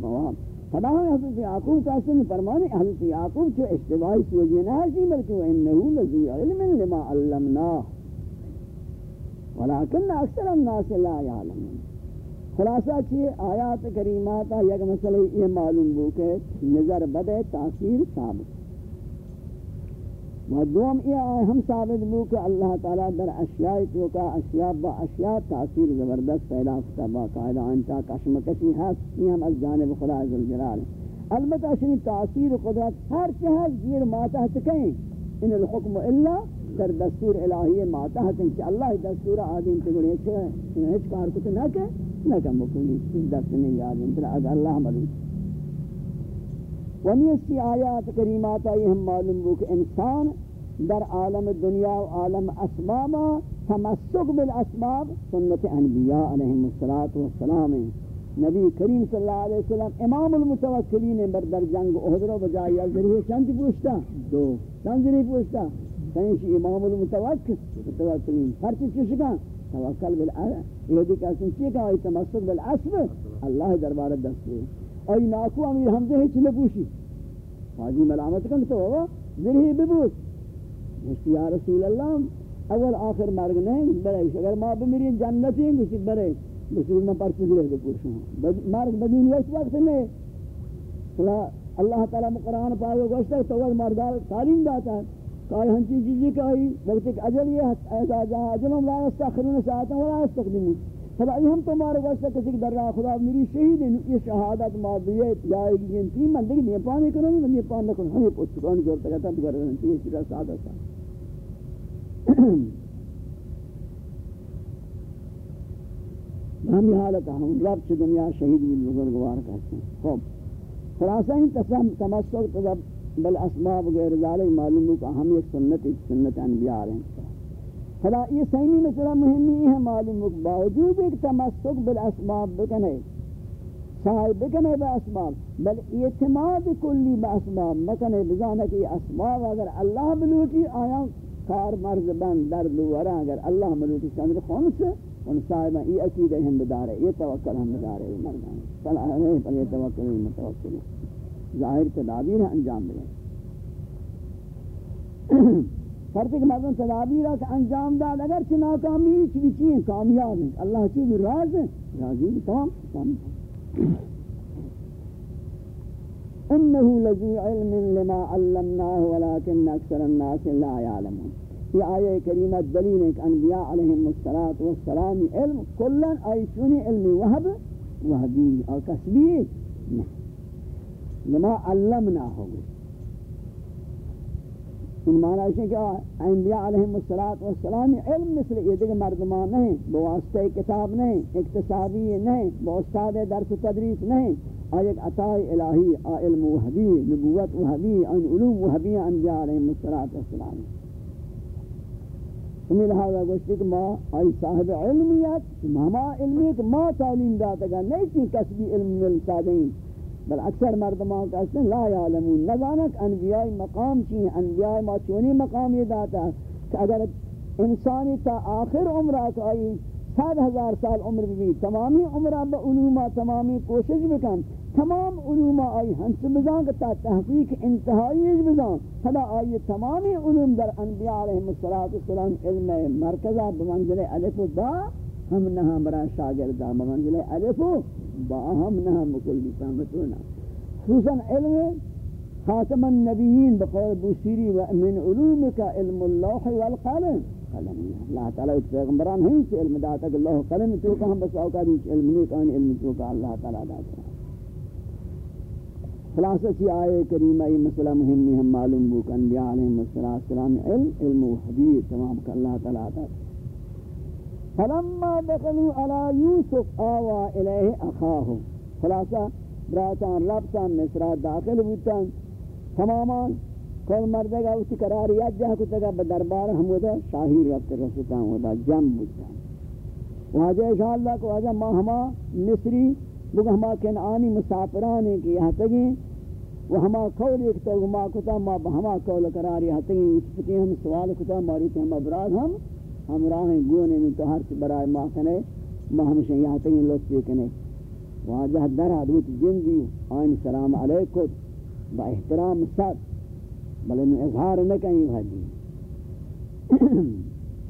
مواب فدا ہم حضرت یعقوب کا سن فرمانے، حضرت یعقوب جو اشتباہی سوج نہ ہے بلکہ وہ انہو لذو علم لما علمنا۔ ولكن اکثر الناس لا يعلمون خلاصہ چیئے، آیات کریمات یک مسئلہ یہ معلوم ہو کہ نظر بدے تاثیر ثابت۔ و دوم یہ آئے ہم ثابت بو کہ اللہ تعالیٰ در اشیاء تو کا اشیاء با اشیاء تاثیر زبردست پیدا کتا با قائدہ انتا کشم کسی ہے یہ ہم از جانب خدا عزالجلال البتہ شنی تاثیر قدرت ہر چہت زیر ماتحت کہیں۔ ان الحکم الا در دستور الہی ماتحت ہیں کہ اللہ دستور آدم تگڑے چھے، ہیچ کار کتے نہ کہ نہ کہ مکنی اس دست نہیں آدم۔ تر اگر اللہ ملوم ونی اس کی آیات کریمات آئی ہم معلوم ہو کہ انسان در عالم دنیا و عالم اسباب تمسک بالاسباب، سنت انبیاء علیہم السلام نبی کریم صلی اللہ علیہ وسلم امام المتوکلین بر در جنگ احد رو بجائی ذریعے چند پوچھتا دو چند ذریعے پوچھتا کہیں امام المتوکلین ہر چیز چشکا، توکل بالاسباب یہ دیکھا سنچیے کہ آئی تمسک بالاسباب اللہ دربارت دستور۔ ای ناکو امیر حمزه هیچ نبوشی حاجی ملامت کن تو ذریعی ببوش مشتی یا رسول اللہ، اول آخر مرگ نہیں برے اگر ما بمیری جنتی ہیں گوشت برے رسول میں پرچی دلے دے پوشوں مرگ بدین وقت وقت نہیں اللہ تعالیٰ قرآن پاہو گوشتا ہے تو مردار تعلیم داتا. ہے کہ ہنچی چیزی کہ وقت ایک اجل یہ ہے ایسا جہاں اجلوں لا استخرون ساعتا ولا استخدمون خدا ہم تمہارے واسطے کسی کی در راہ خدا میری شہید ہے، یہ شہادت مادیت جائے گی ان تین من دیکھ نہیں کرو نہیں من یہ پانی کرو ہمیں پوچھ کون جوڑتا کہتا تو کر رہے ہیں یہ سیدھا سادہ سا۔ ہم یہ حالت ہم رب سے دنیا شہید بھی بزرگوار کہتے ہیں۔ خوب۔ خلاصہ ہی تسم تمسک تذب بل اسباب غیر ذالک معلوم ہو کہ ہم ایک سنت ایک سنت انبیاء رہے ہیں۔ خدا یہ سیمی مسئلہ مهمی ہے، معلوم باوجود ایک تمسک بالاسباب بکنے صاحب بکنے با اسباب بل اعتماد کلی با اسباب مکنے بزانے کہ اسباب اگر اللہ بلوٹی، آیا کار مرز بند درد ورا اگر اللہ ملوٹی چندر خونس ان صاحب یہ عقیدہ ہم بدارے، یہ توکل ہم بدارے مردان صلاح نہیں پر یہ توکل ہم متوکل۔ ظاہر تدابیر انجام دیں فرق کہ مردم تدابیر کا انجام داد اگر چھ ناکامی چھ چیئے کامیاب ہیں اللہ چیز راز؟ ہے راضی تمام انه لذو علم لما علمناه ولكن أكثر الناس لا يعلمون یہ آیہ کریمہ دلیل ہے کہ انبیاء علیہم السلام علم کلن آئی علم وحب وحبی. اور کسبی لما علمنا ہوگی ان معنی ہے کہ انبیاء علیہم السلام علم مثل یہ دیکھ مردمان نہیں بواسطہ کتاب نہیں اقتصابی نہیں بوستاد درس و تدریس نہیں اور ایک عطا الہی علم وحبی نبوت وحبی ان علوم وحبی انبیاء علیہم السلام ہمیں لہذا گوشتی کہ ما آئی صاحب علمیت، ما علمیت، ما تعلیم داتا گا نہیں چی کسبی علم ملتا دیں بل اکثر مردمان کہتے ہیں لا یعلمون. نظانک انبیاء مقام چی ہیں انبیاء ما چونی مقام یہ داتا کہ اگر انسانی تا آخر عمرہ کو آئی سات ہزار سال عمر بھی تمامی عمرہ با علومہ تمامی کوشش بکن. تمام علوم آئی ہنس بزان کہ تا تحقیق انتہائی بزان خدا آئی تمامی علوم در انبیاء علیہ السلام علم مرکزہ بمنزل علف و با ہم نہا برا شاگردہ بمنزل علف و با ہم نہا مکل بسامتونا خصوصا علم خاتم النبیین بقول بوسیری و من علومک علم اللوح والقلم قلم اللہ تعالی اس پیغمبران ہیں کہ علم داتا کہ اللہ قلم تو کہ ہم بس اوقات علم نہیں کہ علم تو کہ اللہ تعالی داتا خلاصہ چی آئے کریمہ یہ مسئلہ مہمی ہم معلوم بو کہ انبیاء علیہ السلام علم علم و حدیث تمام کہ اللہ تعالیٰ آتا فلما دخلوا على يوسف آوا الیہ اخاہو خلاصہ براتان ربطان مصرہ داخل بوتان تمامان کل مردے گا اسی قرار یاد جہاں کتا گا بدربار ہمودا شاہی ربط رسطان ہودا جم بوتان واجہ انشاءاللہ کو واجہ ما ہما مصری بگا ہما کنعانی مسافران ہیں کہ یہاں تگیں وہ ہما قول ایک تو ہما کتا، ما ہما قول قرار یہاں تگیں اس پتی ہم سوال کتا، ماری تے ہم ابراد ہم ہم راہیں گونے میں تو ہر برائے ما کنے ما ہمشہ یہاں تگیں لطفی کنے۔ واجہ در حدوت جن دیو آئین سلام علیکم، با احترام ساتھ بلے نو اظہار نہ کہیں بھائی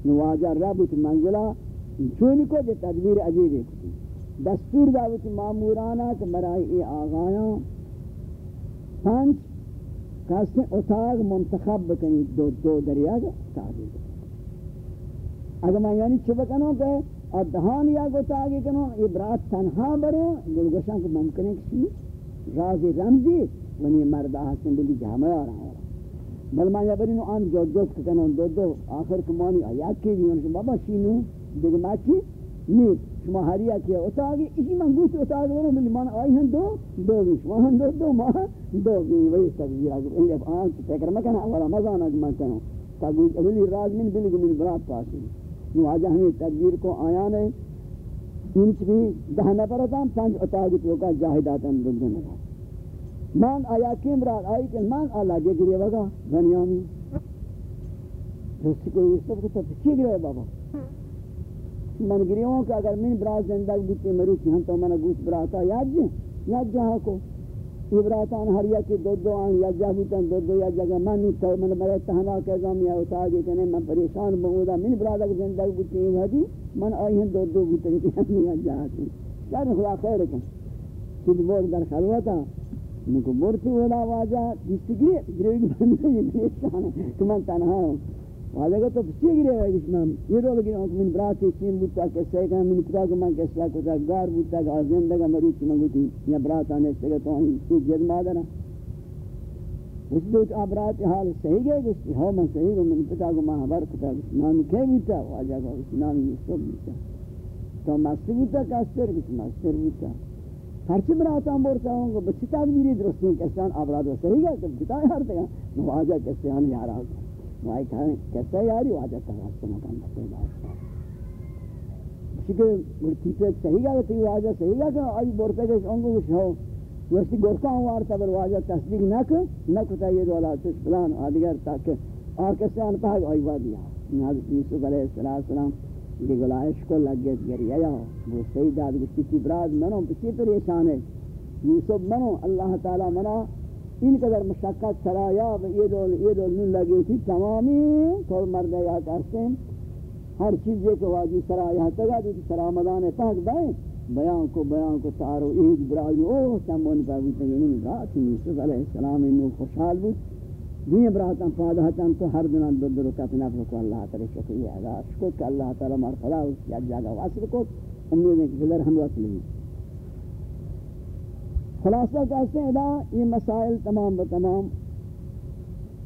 نواجہ رب منزلہ، چونی کو دے تدبیر عجیب ہے۔ دستور دعوت معمورانا کہ برائی ای آغایاں پانچ کسی اتاق منتخب بکنی، دو دو دریا گا تعبیر اگر میں یعنی چھو بکنوں کہ ادھان یا گو تاگی کنوں، یہ برات تنہا برو گلگوشان کو ممکن ہے کسی راز رمزی، ونی مردہ حسن بلی جہمہ آ رہا ہے۔ بل میں یا بری نو آن جو جو کنوں، دو دو آخر کمانی آیات کی بھی بابا شینو دیکھ ماچی نیت شما ہریا کیا اتاگی اسی من گوشت اتاگی ورہ ملی من آئی ہیں دو دو گی شما ہن دو دو ما دو گی وہی تقدیر آگی انگی اب آن فکر مکن، اولا مزان آگی من کنو تاگوی اولی راز من بلگو من برات پاسی۔ نو ہمیں تقدیر کو آیا نے انچ بھی دہ نفرتا پانچ اتاگی تو کا جاہداتا ہم دو نفر من آیا کیم رات آئی کہ من آلا گے گریے وگا غنیامی رسی کوئی اس طرف کتا چی گرے بابا؟ من گریوں کہ اگر من برا زندہ بوتے مروچی ہم تو من گوش براتا یاد جی یاد جہاں کو؟ ابراتان ہر یا کی دو دو آن، یا جا بوتن دو دو یا جگہ من نہیں تو من مرے تہنا کہ گام یا اتا گے کنے من پریشان بہودا من برادا زندہ بوتے ہیں ہدی من آئی ہیں دو دو بوتے کہ ہم نہیں جا ہتی شاید خدا خیر کن. خود بور در خلوتا. ان کو بورتی ولا واجہ جس گرے گرے بندے یہ پریشان ہے کہ من تنہا ہوں واجہ کو تو پسی گرے ہے اس میں یہ رو لگی ہوں من براتی چین بوتا کہ سے کہ من کتا کہ من کسلا کتا گار بوتا کہ زندگا مری چی منگو تھی یا برات آنے سے کہ تو ہی تو جد مادر اس دو کہ حال صحیح گئے گشتی ہو من صحیح گو من پتا کو ماں بر کتا نام کہے بوتا واجہ کو اس نام یوسف بوتا تو مستر بوتا کہ استر کچھ مستر بوتا ہرچی برات آن بورتا ہوں گو بچی تاک درستین کسان آبراد صحیح گئے تو بچی تاک ہر تگا نواجہ کسان یارا ہوتا وائی کھانے کہتا یاری واجہ تغاز کو مکان بسے بات اسی کہ مرتی پہ صحیح گا تی واجہ صحیح گا کہ آئی بورتا کہ انگو کچھ ہو ویسے گورکا ہوں وارتا بر واجہ تصدیق نہ کر نہ کتا یہ دولا تس فلان آدگر تاکہ آکے سے آن پاک آئی وادیا حضرت یوسف علیہ السلام یہ گلائش کو لگ گیا گریا یا وہ سید داد کی کی براد منو کسی پریشان ہے یوسف منو اللہ تعالی منا ان قدر مشقت سرایا یہ دول یہ دول نون لگی تھی تمامی کل مرد یا کرتے ہر چیز یہ کہ واجی سرایا تگا دی سرا مدان پاک دائیں بیان کو بیان کو تارو عید برای او سمون پر پاوی تگینی رات یوسف علیہ السلام انو خوشحال بود. دین براتاں فادحتاں تو ہر دنان دو درو کت نفر کو اللہ تعالی شکریہ ادا. شکر کہ اللہ تعالی مار خدا اس کی جگہ واسر کو. امید ہے کہ ہم وصل نہیں خلاصہ کہتے ہیں ادا یہ مسائل تمام بتمام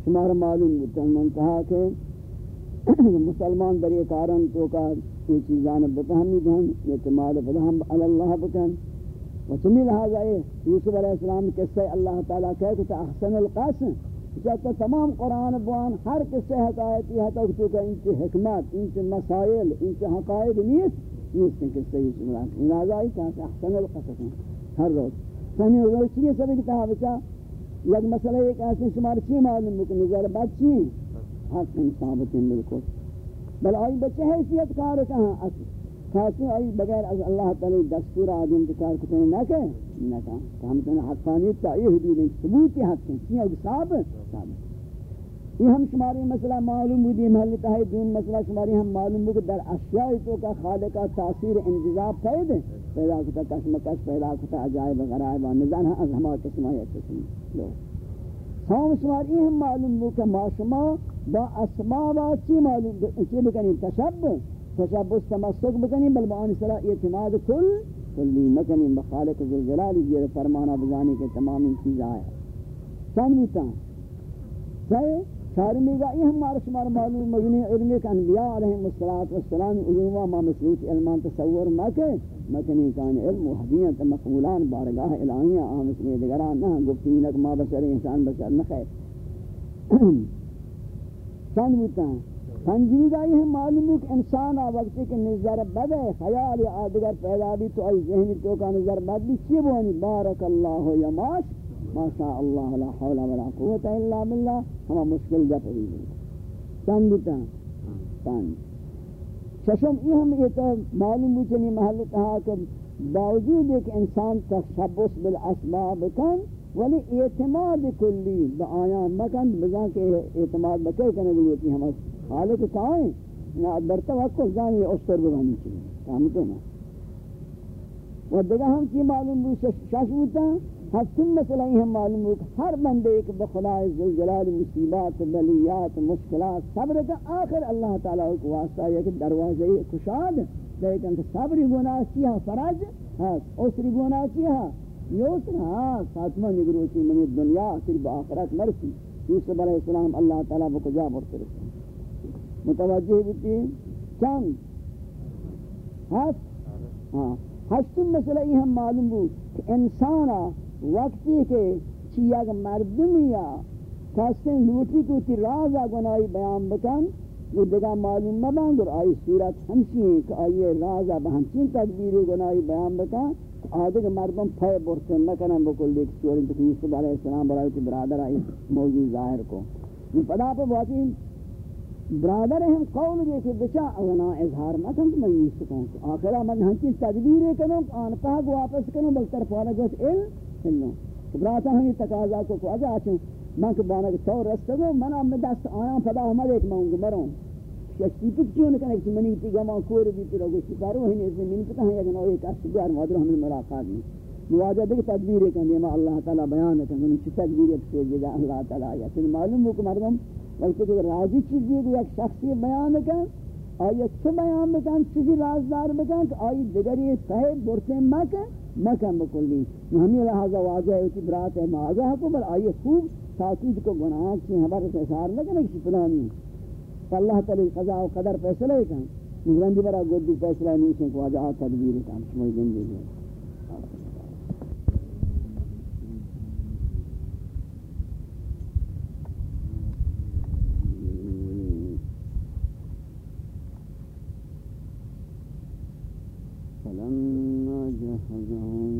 شمار معلوم بتن من کہا کہ مسلمان در یہ کارن تو کا یہ چیزان بتہمی دھن اعتماد فدہم اللہ بکن۔ و سمی لہذا یہ یوسف علیہ السلام قصہ اللہ تعالیٰ کہے کہ احسن القاسم، جب تمام قرآن بوان ہر کس سے حقائقی ہے تو کہ ان کی حکمت، ان کی مسائل، ان کی حقائق نیست نیست ان کس سے یہ سمران لہذا ہی کہا کہ احسن القصص ہر روز۔ یعنی سنی روز چیئے سبھی کتاب بچا، یک مسئلہ ایک ایسے شمار چی معلوم بکن نظر بات چی؟ حق ثابتیں بالکل۔ بل آئی بچے حیثیت کار کہاں؟ اصل۔ خاصی آئی بغیر از اللہ تعالی دستور آدم کار کتنے نہ کہ نہ کہ ہم تو حقانیت کا یہ حدود ہیں ثبوت حق ہیں۔ کیا صاحب صاحب۔ یہ ہم شماری مسئلہ معلوم ہوئی محل تاہی دین مسئلہ شماری ہم معلوم ہوئی در اشیاء تو کا خالق کا تاثیر انجزاب پید پیدا کتا قسم کس پیدا کتا، عجائب غرائب نزان از ہما قسمہ یا قسم. لو. ہم شماری ہم معلوم ہوئی کہ ما شما با اسماء چی معلوم چی بکنی تشبہ تشبس تمسک بکنی بل بآن صلاح اعتماد کل، کلی مکنی بخالق ذلجلال یہ فرمانا بزانی کے تمام چیز آیا. چند بیتا صحیح چارمی گا یہ ہمارا شمار معلوم مجنی علمی کہ انبیاء علیہ السلام علومہ ما مسلوط علمان تصور مکے مکنی کان علم و حدیث مقبولان بارگاہ الہیہ آمس میں دگران نہ گفتی نک ما بشر انسان بشر نخیر چند بیتا سنجیدہ یہ معلوم ہے کہ انسان وقت کہ نظر بد ہے، خیال آدگر پیدا بھی تو ای ذہنی تو کا نظر بد بھی چی بونی؟ بارک اللہ یماش ما شاء اللہ لا حول ولا قوت الا باللہ۔ ہما مشکل جا پڑی گئی۔ چند بیتا چند ششم یہ ہم یہ معلوم ہے چنی محل کہا کہ باوجود ایک انسان تشبس بالاسباب کن، ولی اعتماد کلی با آیان مکن، بزن کہ اعتماد بکے کنے بلوتی ہم خالق کائیں نہ در توقع جانی استر بگانی چاہیے کامتے نا۔ و دیگه ہم کی معلوم بھی شش ہوتا ہفتم مسئلہ ہی ہم معلوم ہو ہر بندے ایک بخلائے ذلجلال مصیبات، بلیات، مشکلات، صبر کا آخر اللہ تعالیٰ کو واسطہ ہے کہ دروازے کشاد، لیکن صبری گناہ چیہا فرج ہاں اسری گناہ چیہا یوسر ہاں ساتمہ نگروسی منی دنیا صرف آخرت مرسی، یوسف علیہ السلام اللہ تعالیٰ کو جا برتے متوجہ ہوتی چند ہاں ہشتم مسئلہ یہ ہم معلوم ہو کہ انسانا وقتی کے چیا کہ مردمیا کسیں لوٹی کو تی رازا گناہی بیان بکن وہ دیگا معلوم مبان اور آئی صورت ہمشی ہیں کہ آئی رازا بہمچین تدبیر گناہی بیان بکن، آدھے مردم پھائے برسن نکنن بکل دیکھ سوری تک یوسف علیہ السلام برای تی برادر آئی موضوع ظاہر کو یہ پدا پہ بہتی برادر ہم قول دے کہ بچا اونا اظہار مکن تو میں یہ سکوں آخرہ من ہنچی تدبیر کنوں آن پاک واپس کنوں بلتر پانا جوت علم. علم براتا ہمیں تقاضا کو کو. اجا چون من کہ بانا کہ تو رستے گو من آم دست آیاں پدا ہمارے ایک مانگو مرون شخصی پت کیوں نکنے کہ منی تی گما کور بھی تو رگو شکارو ہی نہیں منی پتا ہے کہ ایک اصل بیار مادر ہمیں ملاقات نہیں مواجہ دیکھ تدبیر کن دیما اللہ تعالی بیان کن انہوں چی تدبیر ہے اپسے جدا اللہ تعالی یا معلوم ہو کہ مردم بلکہ کہ راضی چیزی ہے ایک شخصی بیان کن آئی چھ بیان بکن چیزی رازدار بکن کہ آئی دگری صحیح برتے مکن مکن بکلی ہمیں لہذا واضح ہے کہ برات ہے معاذہ کو بل آئیے خوب تاکید کو گناہ کی حبر سے اشار لکن ایک شپنانی اللہ تعالی قضاء و قدر فیصلہ کن مگرندی برا گردی فیصلہ نہیں سن کو واجہ تدبیر کام شمائی زندگی۔ ہے فلما جهزهم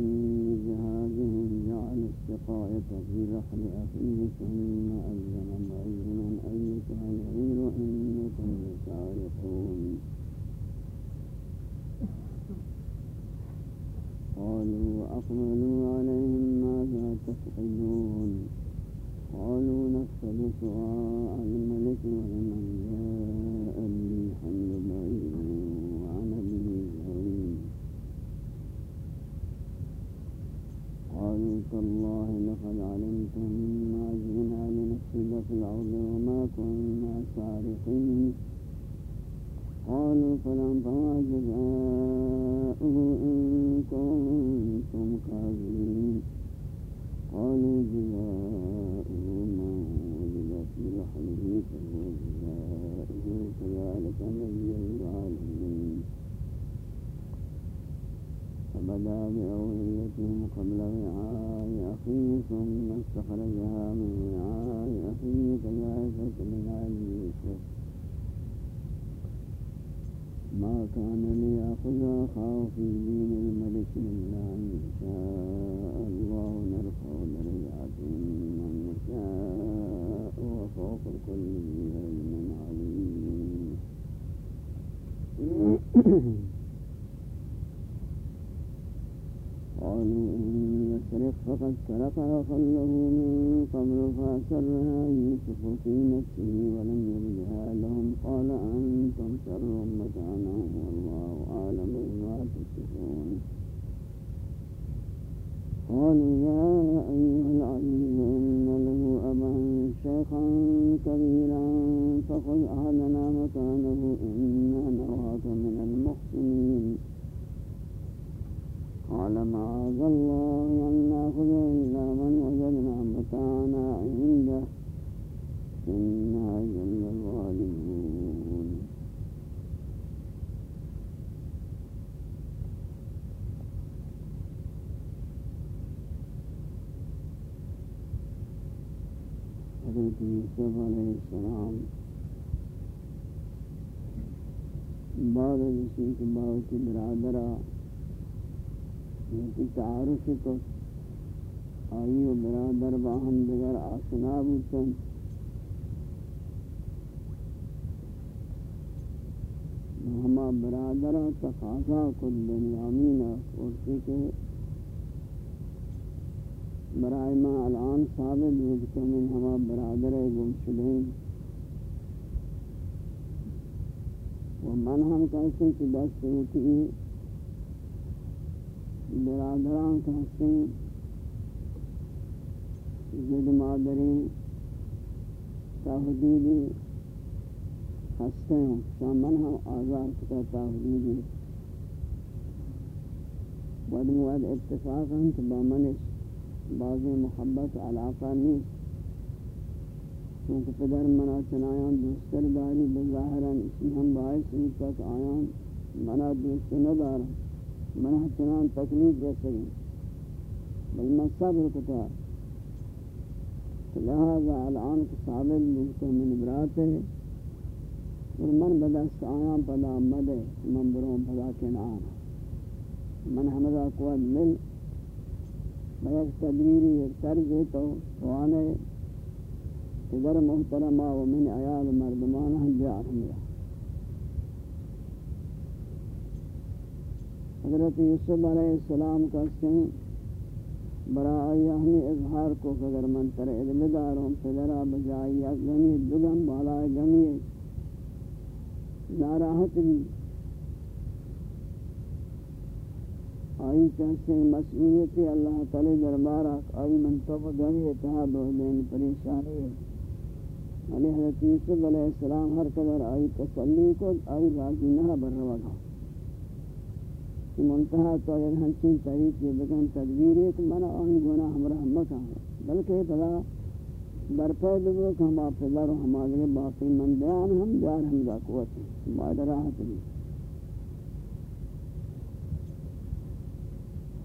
بجهازهم جعل السقاية في رحل أخيه ثم أذن مؤذنا أيتها العير إنكم لسارقون. قالوا أقبلوا عليهم ماذا تفقدون قالوا نفقد سؤال الملك ولمن قالوا الله لقد علمتم ما جئنا لنفسد في الأرض وما كنا سارقين. قالوا فلم فما جزاؤه إن كنتم كاذبين. قالوا جزاؤه فقد سرق وخله من قبل فأسرها يوسف في نفسه ذلك برادرہ، یہ تعارف کو آئی و برادر باہم دیگر آسنا بوتن۔ ہما برادر تقاضا کو بنیامین کرتی کے برائے ما الان ثابت ہوتا من ہما برادر گم شدین و من ہم کہتے ہیں کہ دست ہوتی برادران کا حسین زد مادرین تا حدودی ہستے ہوں شامن ہم آزار کتا تا حدودی ود مواد اتفاق ہم تو بامنش بعض محبت علاقہ نہیں کیونکہ پدر منا چنایان، دوستر داری بظاہران، اسی ہم باعث ہوئی تک آیان منا دوست ندارا منہ چنان تکلیف دے سکیں بل میں صبر کتا. لہذا الان کے ثابت ملتا من برات ہے اور من بدست آیاں پدا مدے، من برون پدا کنعان من حمدہ قوت مل. میں ایک تدبیری ایک طرز ہے تو توانے ادھر محترمہ و من عیال مردمانہ جار ہمیں حضرت یوسف علیہ السلام کا سن برای ہمیں اظہار کو اگر من تر علم داروں پدرا بجائی گمی دگم بالا گمی ناراحت بھی آئی کہتے ہیں مسئولیتی اللہ تعالی دربارہ آئی من تو گمی اتحاد و دین پریشانی ہے۔ علی حضرت یوسف علیہ السلام ہر قدر آئی تسلی کو، آئی راضی نہ بروا گا منتہا تو اگر ہنچین طریق یہ بکن تدبیر ہے کہ منا آن گناہ ہمراہ مکہ بلکہ پدا برپے دو کہ ہم آپ پدر و ہمارے باقی من بیان ہم جار ہم دا قوت ہیں بعد راحت بھی۔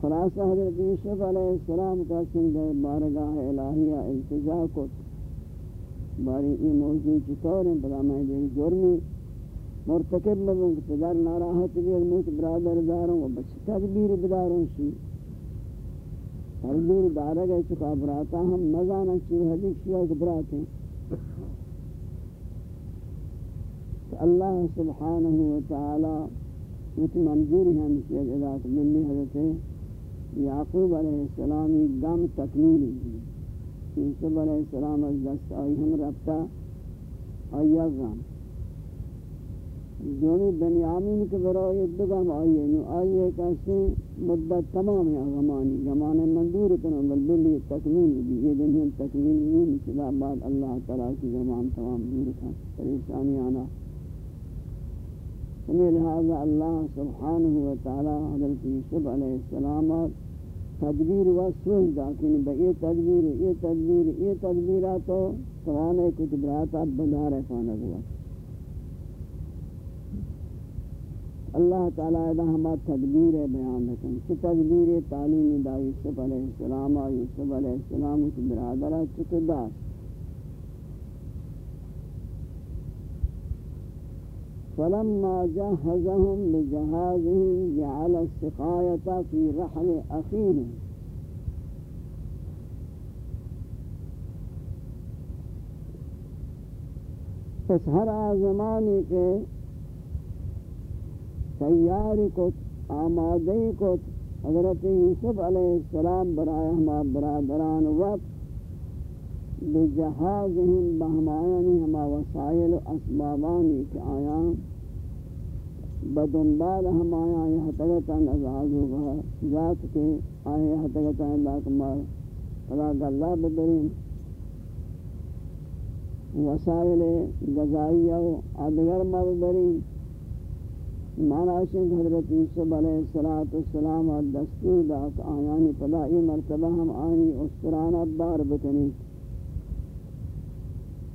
خلاصہ حضرت یوسف علیہ السلام کا سنگھ بارگاہ الہیہ التجا کو باری یہ موضوع چطور ہیں؟ بلا میں دیکھ جرمی مرتکب لگوں کہ پدر ناراحت بھی موت برادر داروں و بچ تدبیر بداروں سی تدبیر دارا گئے چکا براتا ہم مزانا چیو حدیث شیعہ کے برات ہیں۔ اللہ سبحانہ وتعالی یہ منظور ہے ہم شیعہ ذات منی حضرت یعقوب علیہ السلامی گم تکمیل۔ ہوئی یوسف علیہ السلام از دست آئی ہم ربتا آیا غم جونی بنیامین کے برای دگم آئیے نو آئیے کسی مدت تمام ہے غمانی غمان مندور کنو بل بلی تکمیل بھی یہ دنیا تکمیل نہیں چلا بعد اللہ تعالیٰ کی غمان تمام دور کھا پریشانی آنا سمی لہذا اللہ سبحانہ وتعالی حضرت یوسف علیہ السلام تدبیر و سوز دا با یہ تدبیر یہ تدبیر، یہ تدبیرات تو توانے کچھ براتا بدار فانا ہوا۔ اللہ تعالی دا ہما تدبیر بیان رکھیں۔ کہ تدبیر تعلیم دا یوسف علیہ السلام یوسف علیہ السلام اس برادرہ چکدار فلما جهزهم لجهازهم، جعل السقاية في رحل أخيه پس ہر آزمانی کے تیاری کو آمادی کو حضرت یوسف علیہ السلام برائے ہما برادران وقت بجہازہم بہمایانی ہما وسائل اسبابانی کے آیان بدنبال ہم آیا یہ حتگتاً ازاز ہوگا ذات کے آئے حتگتاً اللہ کمار فلاق اللہ ببرین وسائل غذائیہ و ادگر مببرین مانا شنک حضرت یوسف علیہ السلام اور دستور دا کہ آیانی پلائی مرتبہ ہم آئینی اسطرانہ بار بکنی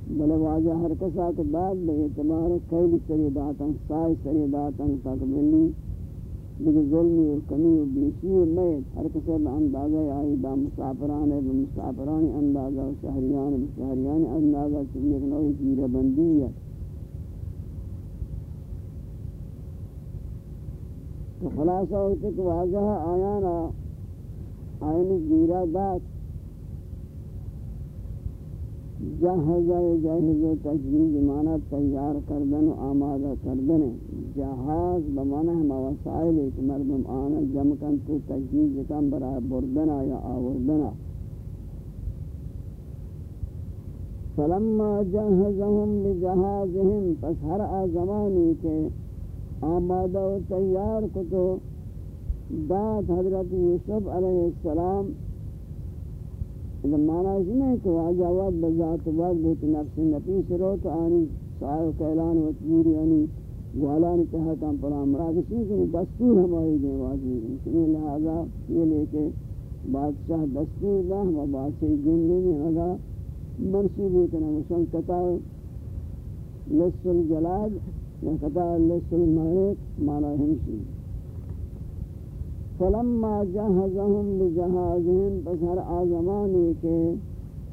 بلے واجہ ہر کسا کے بعد بے اعتبار کئی سری داتاں سائی سری داتاں تک ملی لیکن ظلمی و کمی و بیشی و میت ہر کسا با اندازہ آئی با مسافران با مسافران اندازہ و شہریان با شہریان اندازہ چلی نوی جیرہ بندی ہے۔ تو خلاصہ ہوتے کہ واجہ آیانا آئین جیرہ دات۔ جہاز جہاز تجویز معنی تیار کردن و آمادہ کردن جہاز بمعنی ہم وسائل ایک مردم آنا جمع کن تو تجویز کن برای بردنا یا آوردنا فلما جہزهم لجہازهم پس ہر آزمانی کے آمادہ و تیار کتو، داد حضرت یوسف علیہ السلام اگر معنی اس نہیں کہ واجہ وقت بذات وقت بہت نفس نفیس رو تو آنی سائے کہلان و تجیری آنی، گوالان تحتا پلا مراکشی کہ دستور ہماری دیں واجی۔ اسمی لہذا یہ لے کے بادشاہ دستور دا، ہم بادشاہ جنگی میں اگا منصوب اتنا مشن قطع لس الجلاد یا قطع لس المعیق معنی ہمشی۔ فلما جہزہم لجہازہم، پس ہر آزمانی کے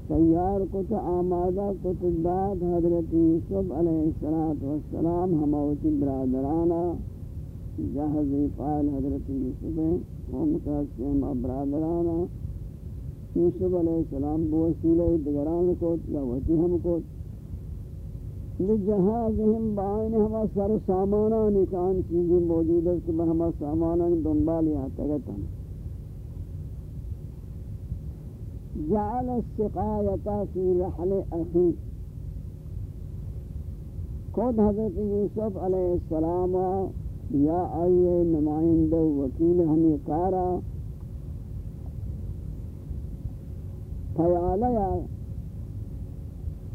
تیار کت، آمادہ کت داد حضرت یوسف علیہ السلام ہموتی برادرانا جہزی فائل حضرت یوسف ہم کہتے ہیں برادرانا یوسف علیہ السلام بوسیلہ دگران کت، یا وتی ہم کت لجہازہم بائن ہما سر سامانانی کان چیزیں موجود ہے کہ ہما سامانان دنبال یہاں تگتا جعل السقایتا فی رحل اخی. خود حضرت یوسف علیہ السلام یا آئیے نمائندہ وکیل ہمیں کارا فیالیا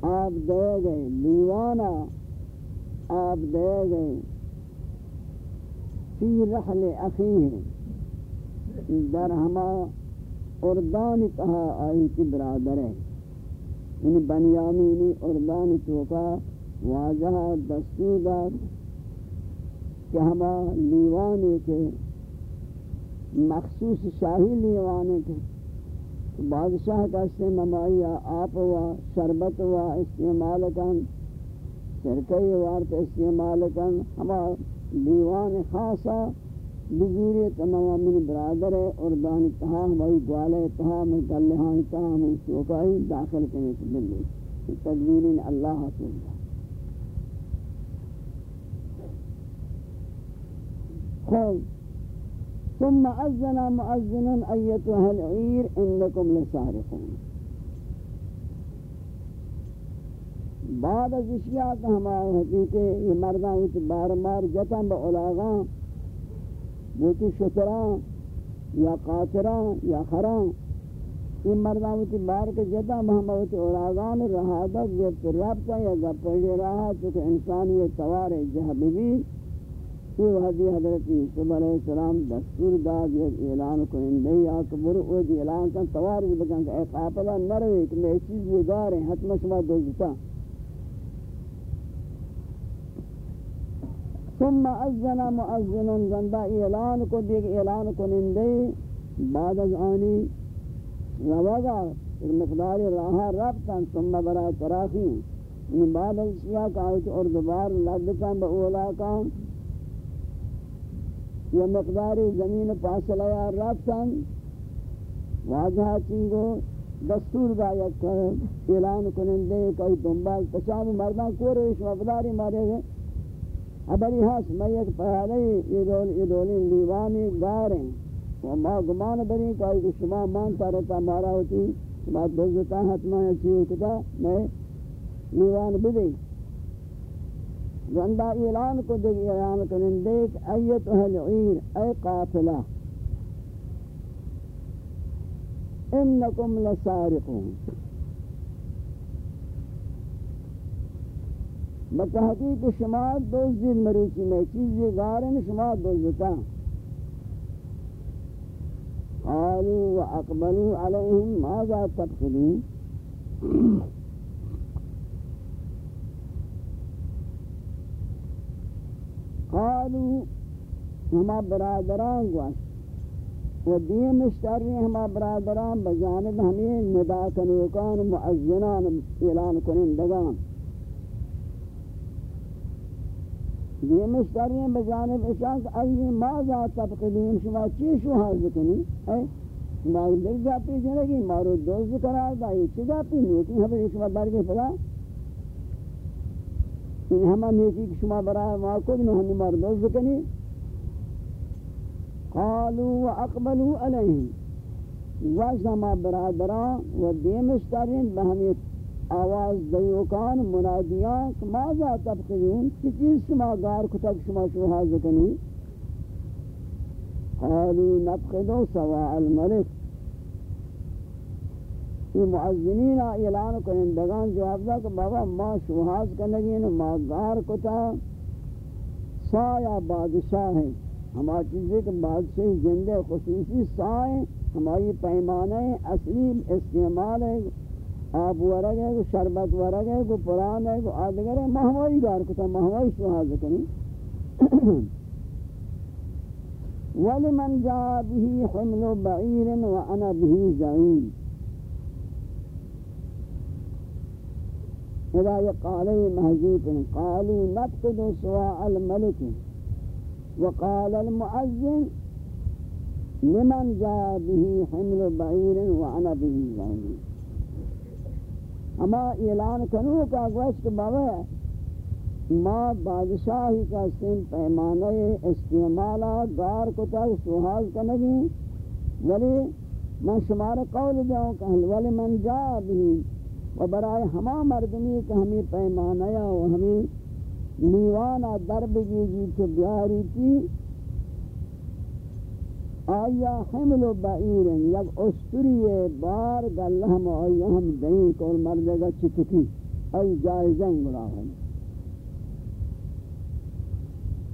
آپ دے گئے لیوانا آپ دے گئے۔ فی رحل اخیہ در ہما اردان کہا آئی کی برادر ہے۔ یعنی بنیامینی اردان چوکا واجہ دستور دار کہ ہما لیوانے کے، مخصوص شاہی لیوانے کے بادشاہ کا استعمال آپ ہوا، شربت ہوا، استعمال کن سرکئی وارت استعمال کن، ہما دیوان خاصا بزوری تمام من برادر ہے اور دان اتحا ہماری گوال اتحا میں گلہاں اتحا ہمیں چوکائی داخل کرنے سے بلی تدبیرین اللہ حسول خوب۔ ثم أذن مؤذن أيتها العير إنكم لسارقون بعد از اشیاء کا ہمارے حقیقے یہ مردان ہوتی بار بار جتن با علاغان بوتی شتران یا قاطران یا خران یہ مردان ہوتی بار کے جتن با ہمارے علاغان رہادت گفت ربطا یا گپڑی رہا چکہ انسانی یہ توار جہاں بگیر یہ وحدی حضرت یوسف علیہ السلام دستور داد یہ اعلان کو اندہی آکبر او دی اعلان کن توار بکن کہ اے قابلہ نروے کہ میں چیز یہ دار ہیں حتم شما دوزتا ثم اذن مؤذن زندہ اعلان کو دیکھ اعلان کو نندے بعد از آنی روگا ایک مقدار راہا ربتن ثم برا تراخی. ان بعد از شیعہ کا آیت اور دوبار لدکن با اولا کام یہ مقدار زمین پاسلہ یا ربتن واضح چنگو دستور دا یک اعلان کنندے کوئی دنبال تشام مردان کورے اس مقداری مارے گئے. ابری ہاس میں ایک پہلے یہ دول یہ دولی لیوانی گاریں و ما گمان بری کہ کہ شما مانتا رہتا مارا ہوتی شما دوزتا حتما ایسی ہوتا میں لیوان بدی زندہ اعلان کو دیکھ اعلان کرن دیکھ ایت اہل عیر اے قافلہ انکم لسارقون بتحقیق شما دوزید مروچی میں چیزی غارن شما دوزتا قالوا وأقبلوا عليهم ماذا تبخلون؟ قالوا ہما برادران گوش و دیم اشتری ہما برادران بجانب ہمیں ندا کنوکان معزنان اعلان کنندگان یہ مشتری بجانب اشاک ای ماذا تبقلون شما چی شو حاضر کنی اے شما در جا پی جنگی مارو دوز قرار دائی چی جا پی نیکی ہمیں شما برگے پدا ان ہما نیکی که شما برای ما کد نو ہمی مارو دوز کنی؟ قالوا واقبلوا علیہم۔ وشما برادران و دیمشترین بہمیت آواز دیوکان منادیان که ماذا تبخیون کی چیز شما گار کتک شما شوها زکنی قالوا نبخدو سواء الملک۔ یہ معذنین اعلان کنندگان جواب دا کہ بابا ما شوہاز کنگین ما گار کتا، سایہ بادشاہ ہیں۔ ہما چیزیں کہ بادشاہ زندے خصوصی سائیں ہماری پیمانے اصلی استعمال ہے۔ آب ورگ ہے کو شربت ورگ ہے کو پران ہے کو آدگر ہے مہوائی گار کو تا مہوائی شوہاز کنی وَلِمَنْ جَاءَ بِهِ حُمْلُ بَعِيرٍ وَأَنَا بِهِ زَعِيمٍ۔ اذا یہ قالوا محذوف قالوا نفقد سواء الملك وقال المؤذن لمن جاء به حمل بعير وأنا به زعيم اما اعلان کنو کا گوشت بابا ما بادشاہی کا سن پیمانے استعمالا دار کو تک سوحاز کنگی ولی من شمار قول دیوں کہ ولی من جا بھی و برائے ہما مردمی کہ ہمیں پیمانیا و ہمیں نیوانا درب گیجی تو بیاری تھی آیا حمل و بعیرن یک اسطوری بار گلہ ہم آیا ہم دیں کول مردے گا چتکی ای جائزن گڑا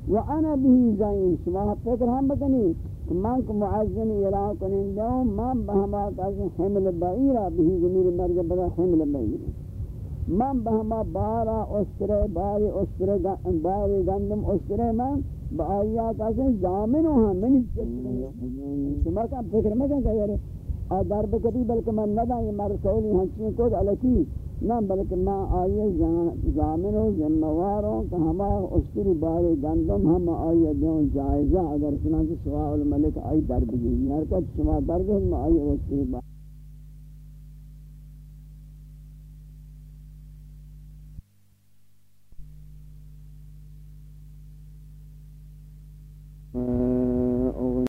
و انا بھی زائن شما فکر ہم بکنی من کو معزن اعلان کنین دیوں من بہما کسی حمل بعیرہ بھی زمیر مرد بدا حمل بعیرہ من بہما بارا اسطرے باری اسطرے باری گندم اسطرے من با آیا کسی زامن ہوں من شما کا فکر میں کہا کہ یار آدار بکتی بلکہ میں ندا یہ مرد قولی ہنچین کو علکی نہ بلکہ میں آئیے زامن و ذمہ وار ہوں کہ ہما اسطری بارے گندم ہم آئیے دیوں جائزہ، اگر چنانچہ سواء الملک آئی در بگی ہر یعنی کچھ شما در ہم میں آئیے اسطری بارے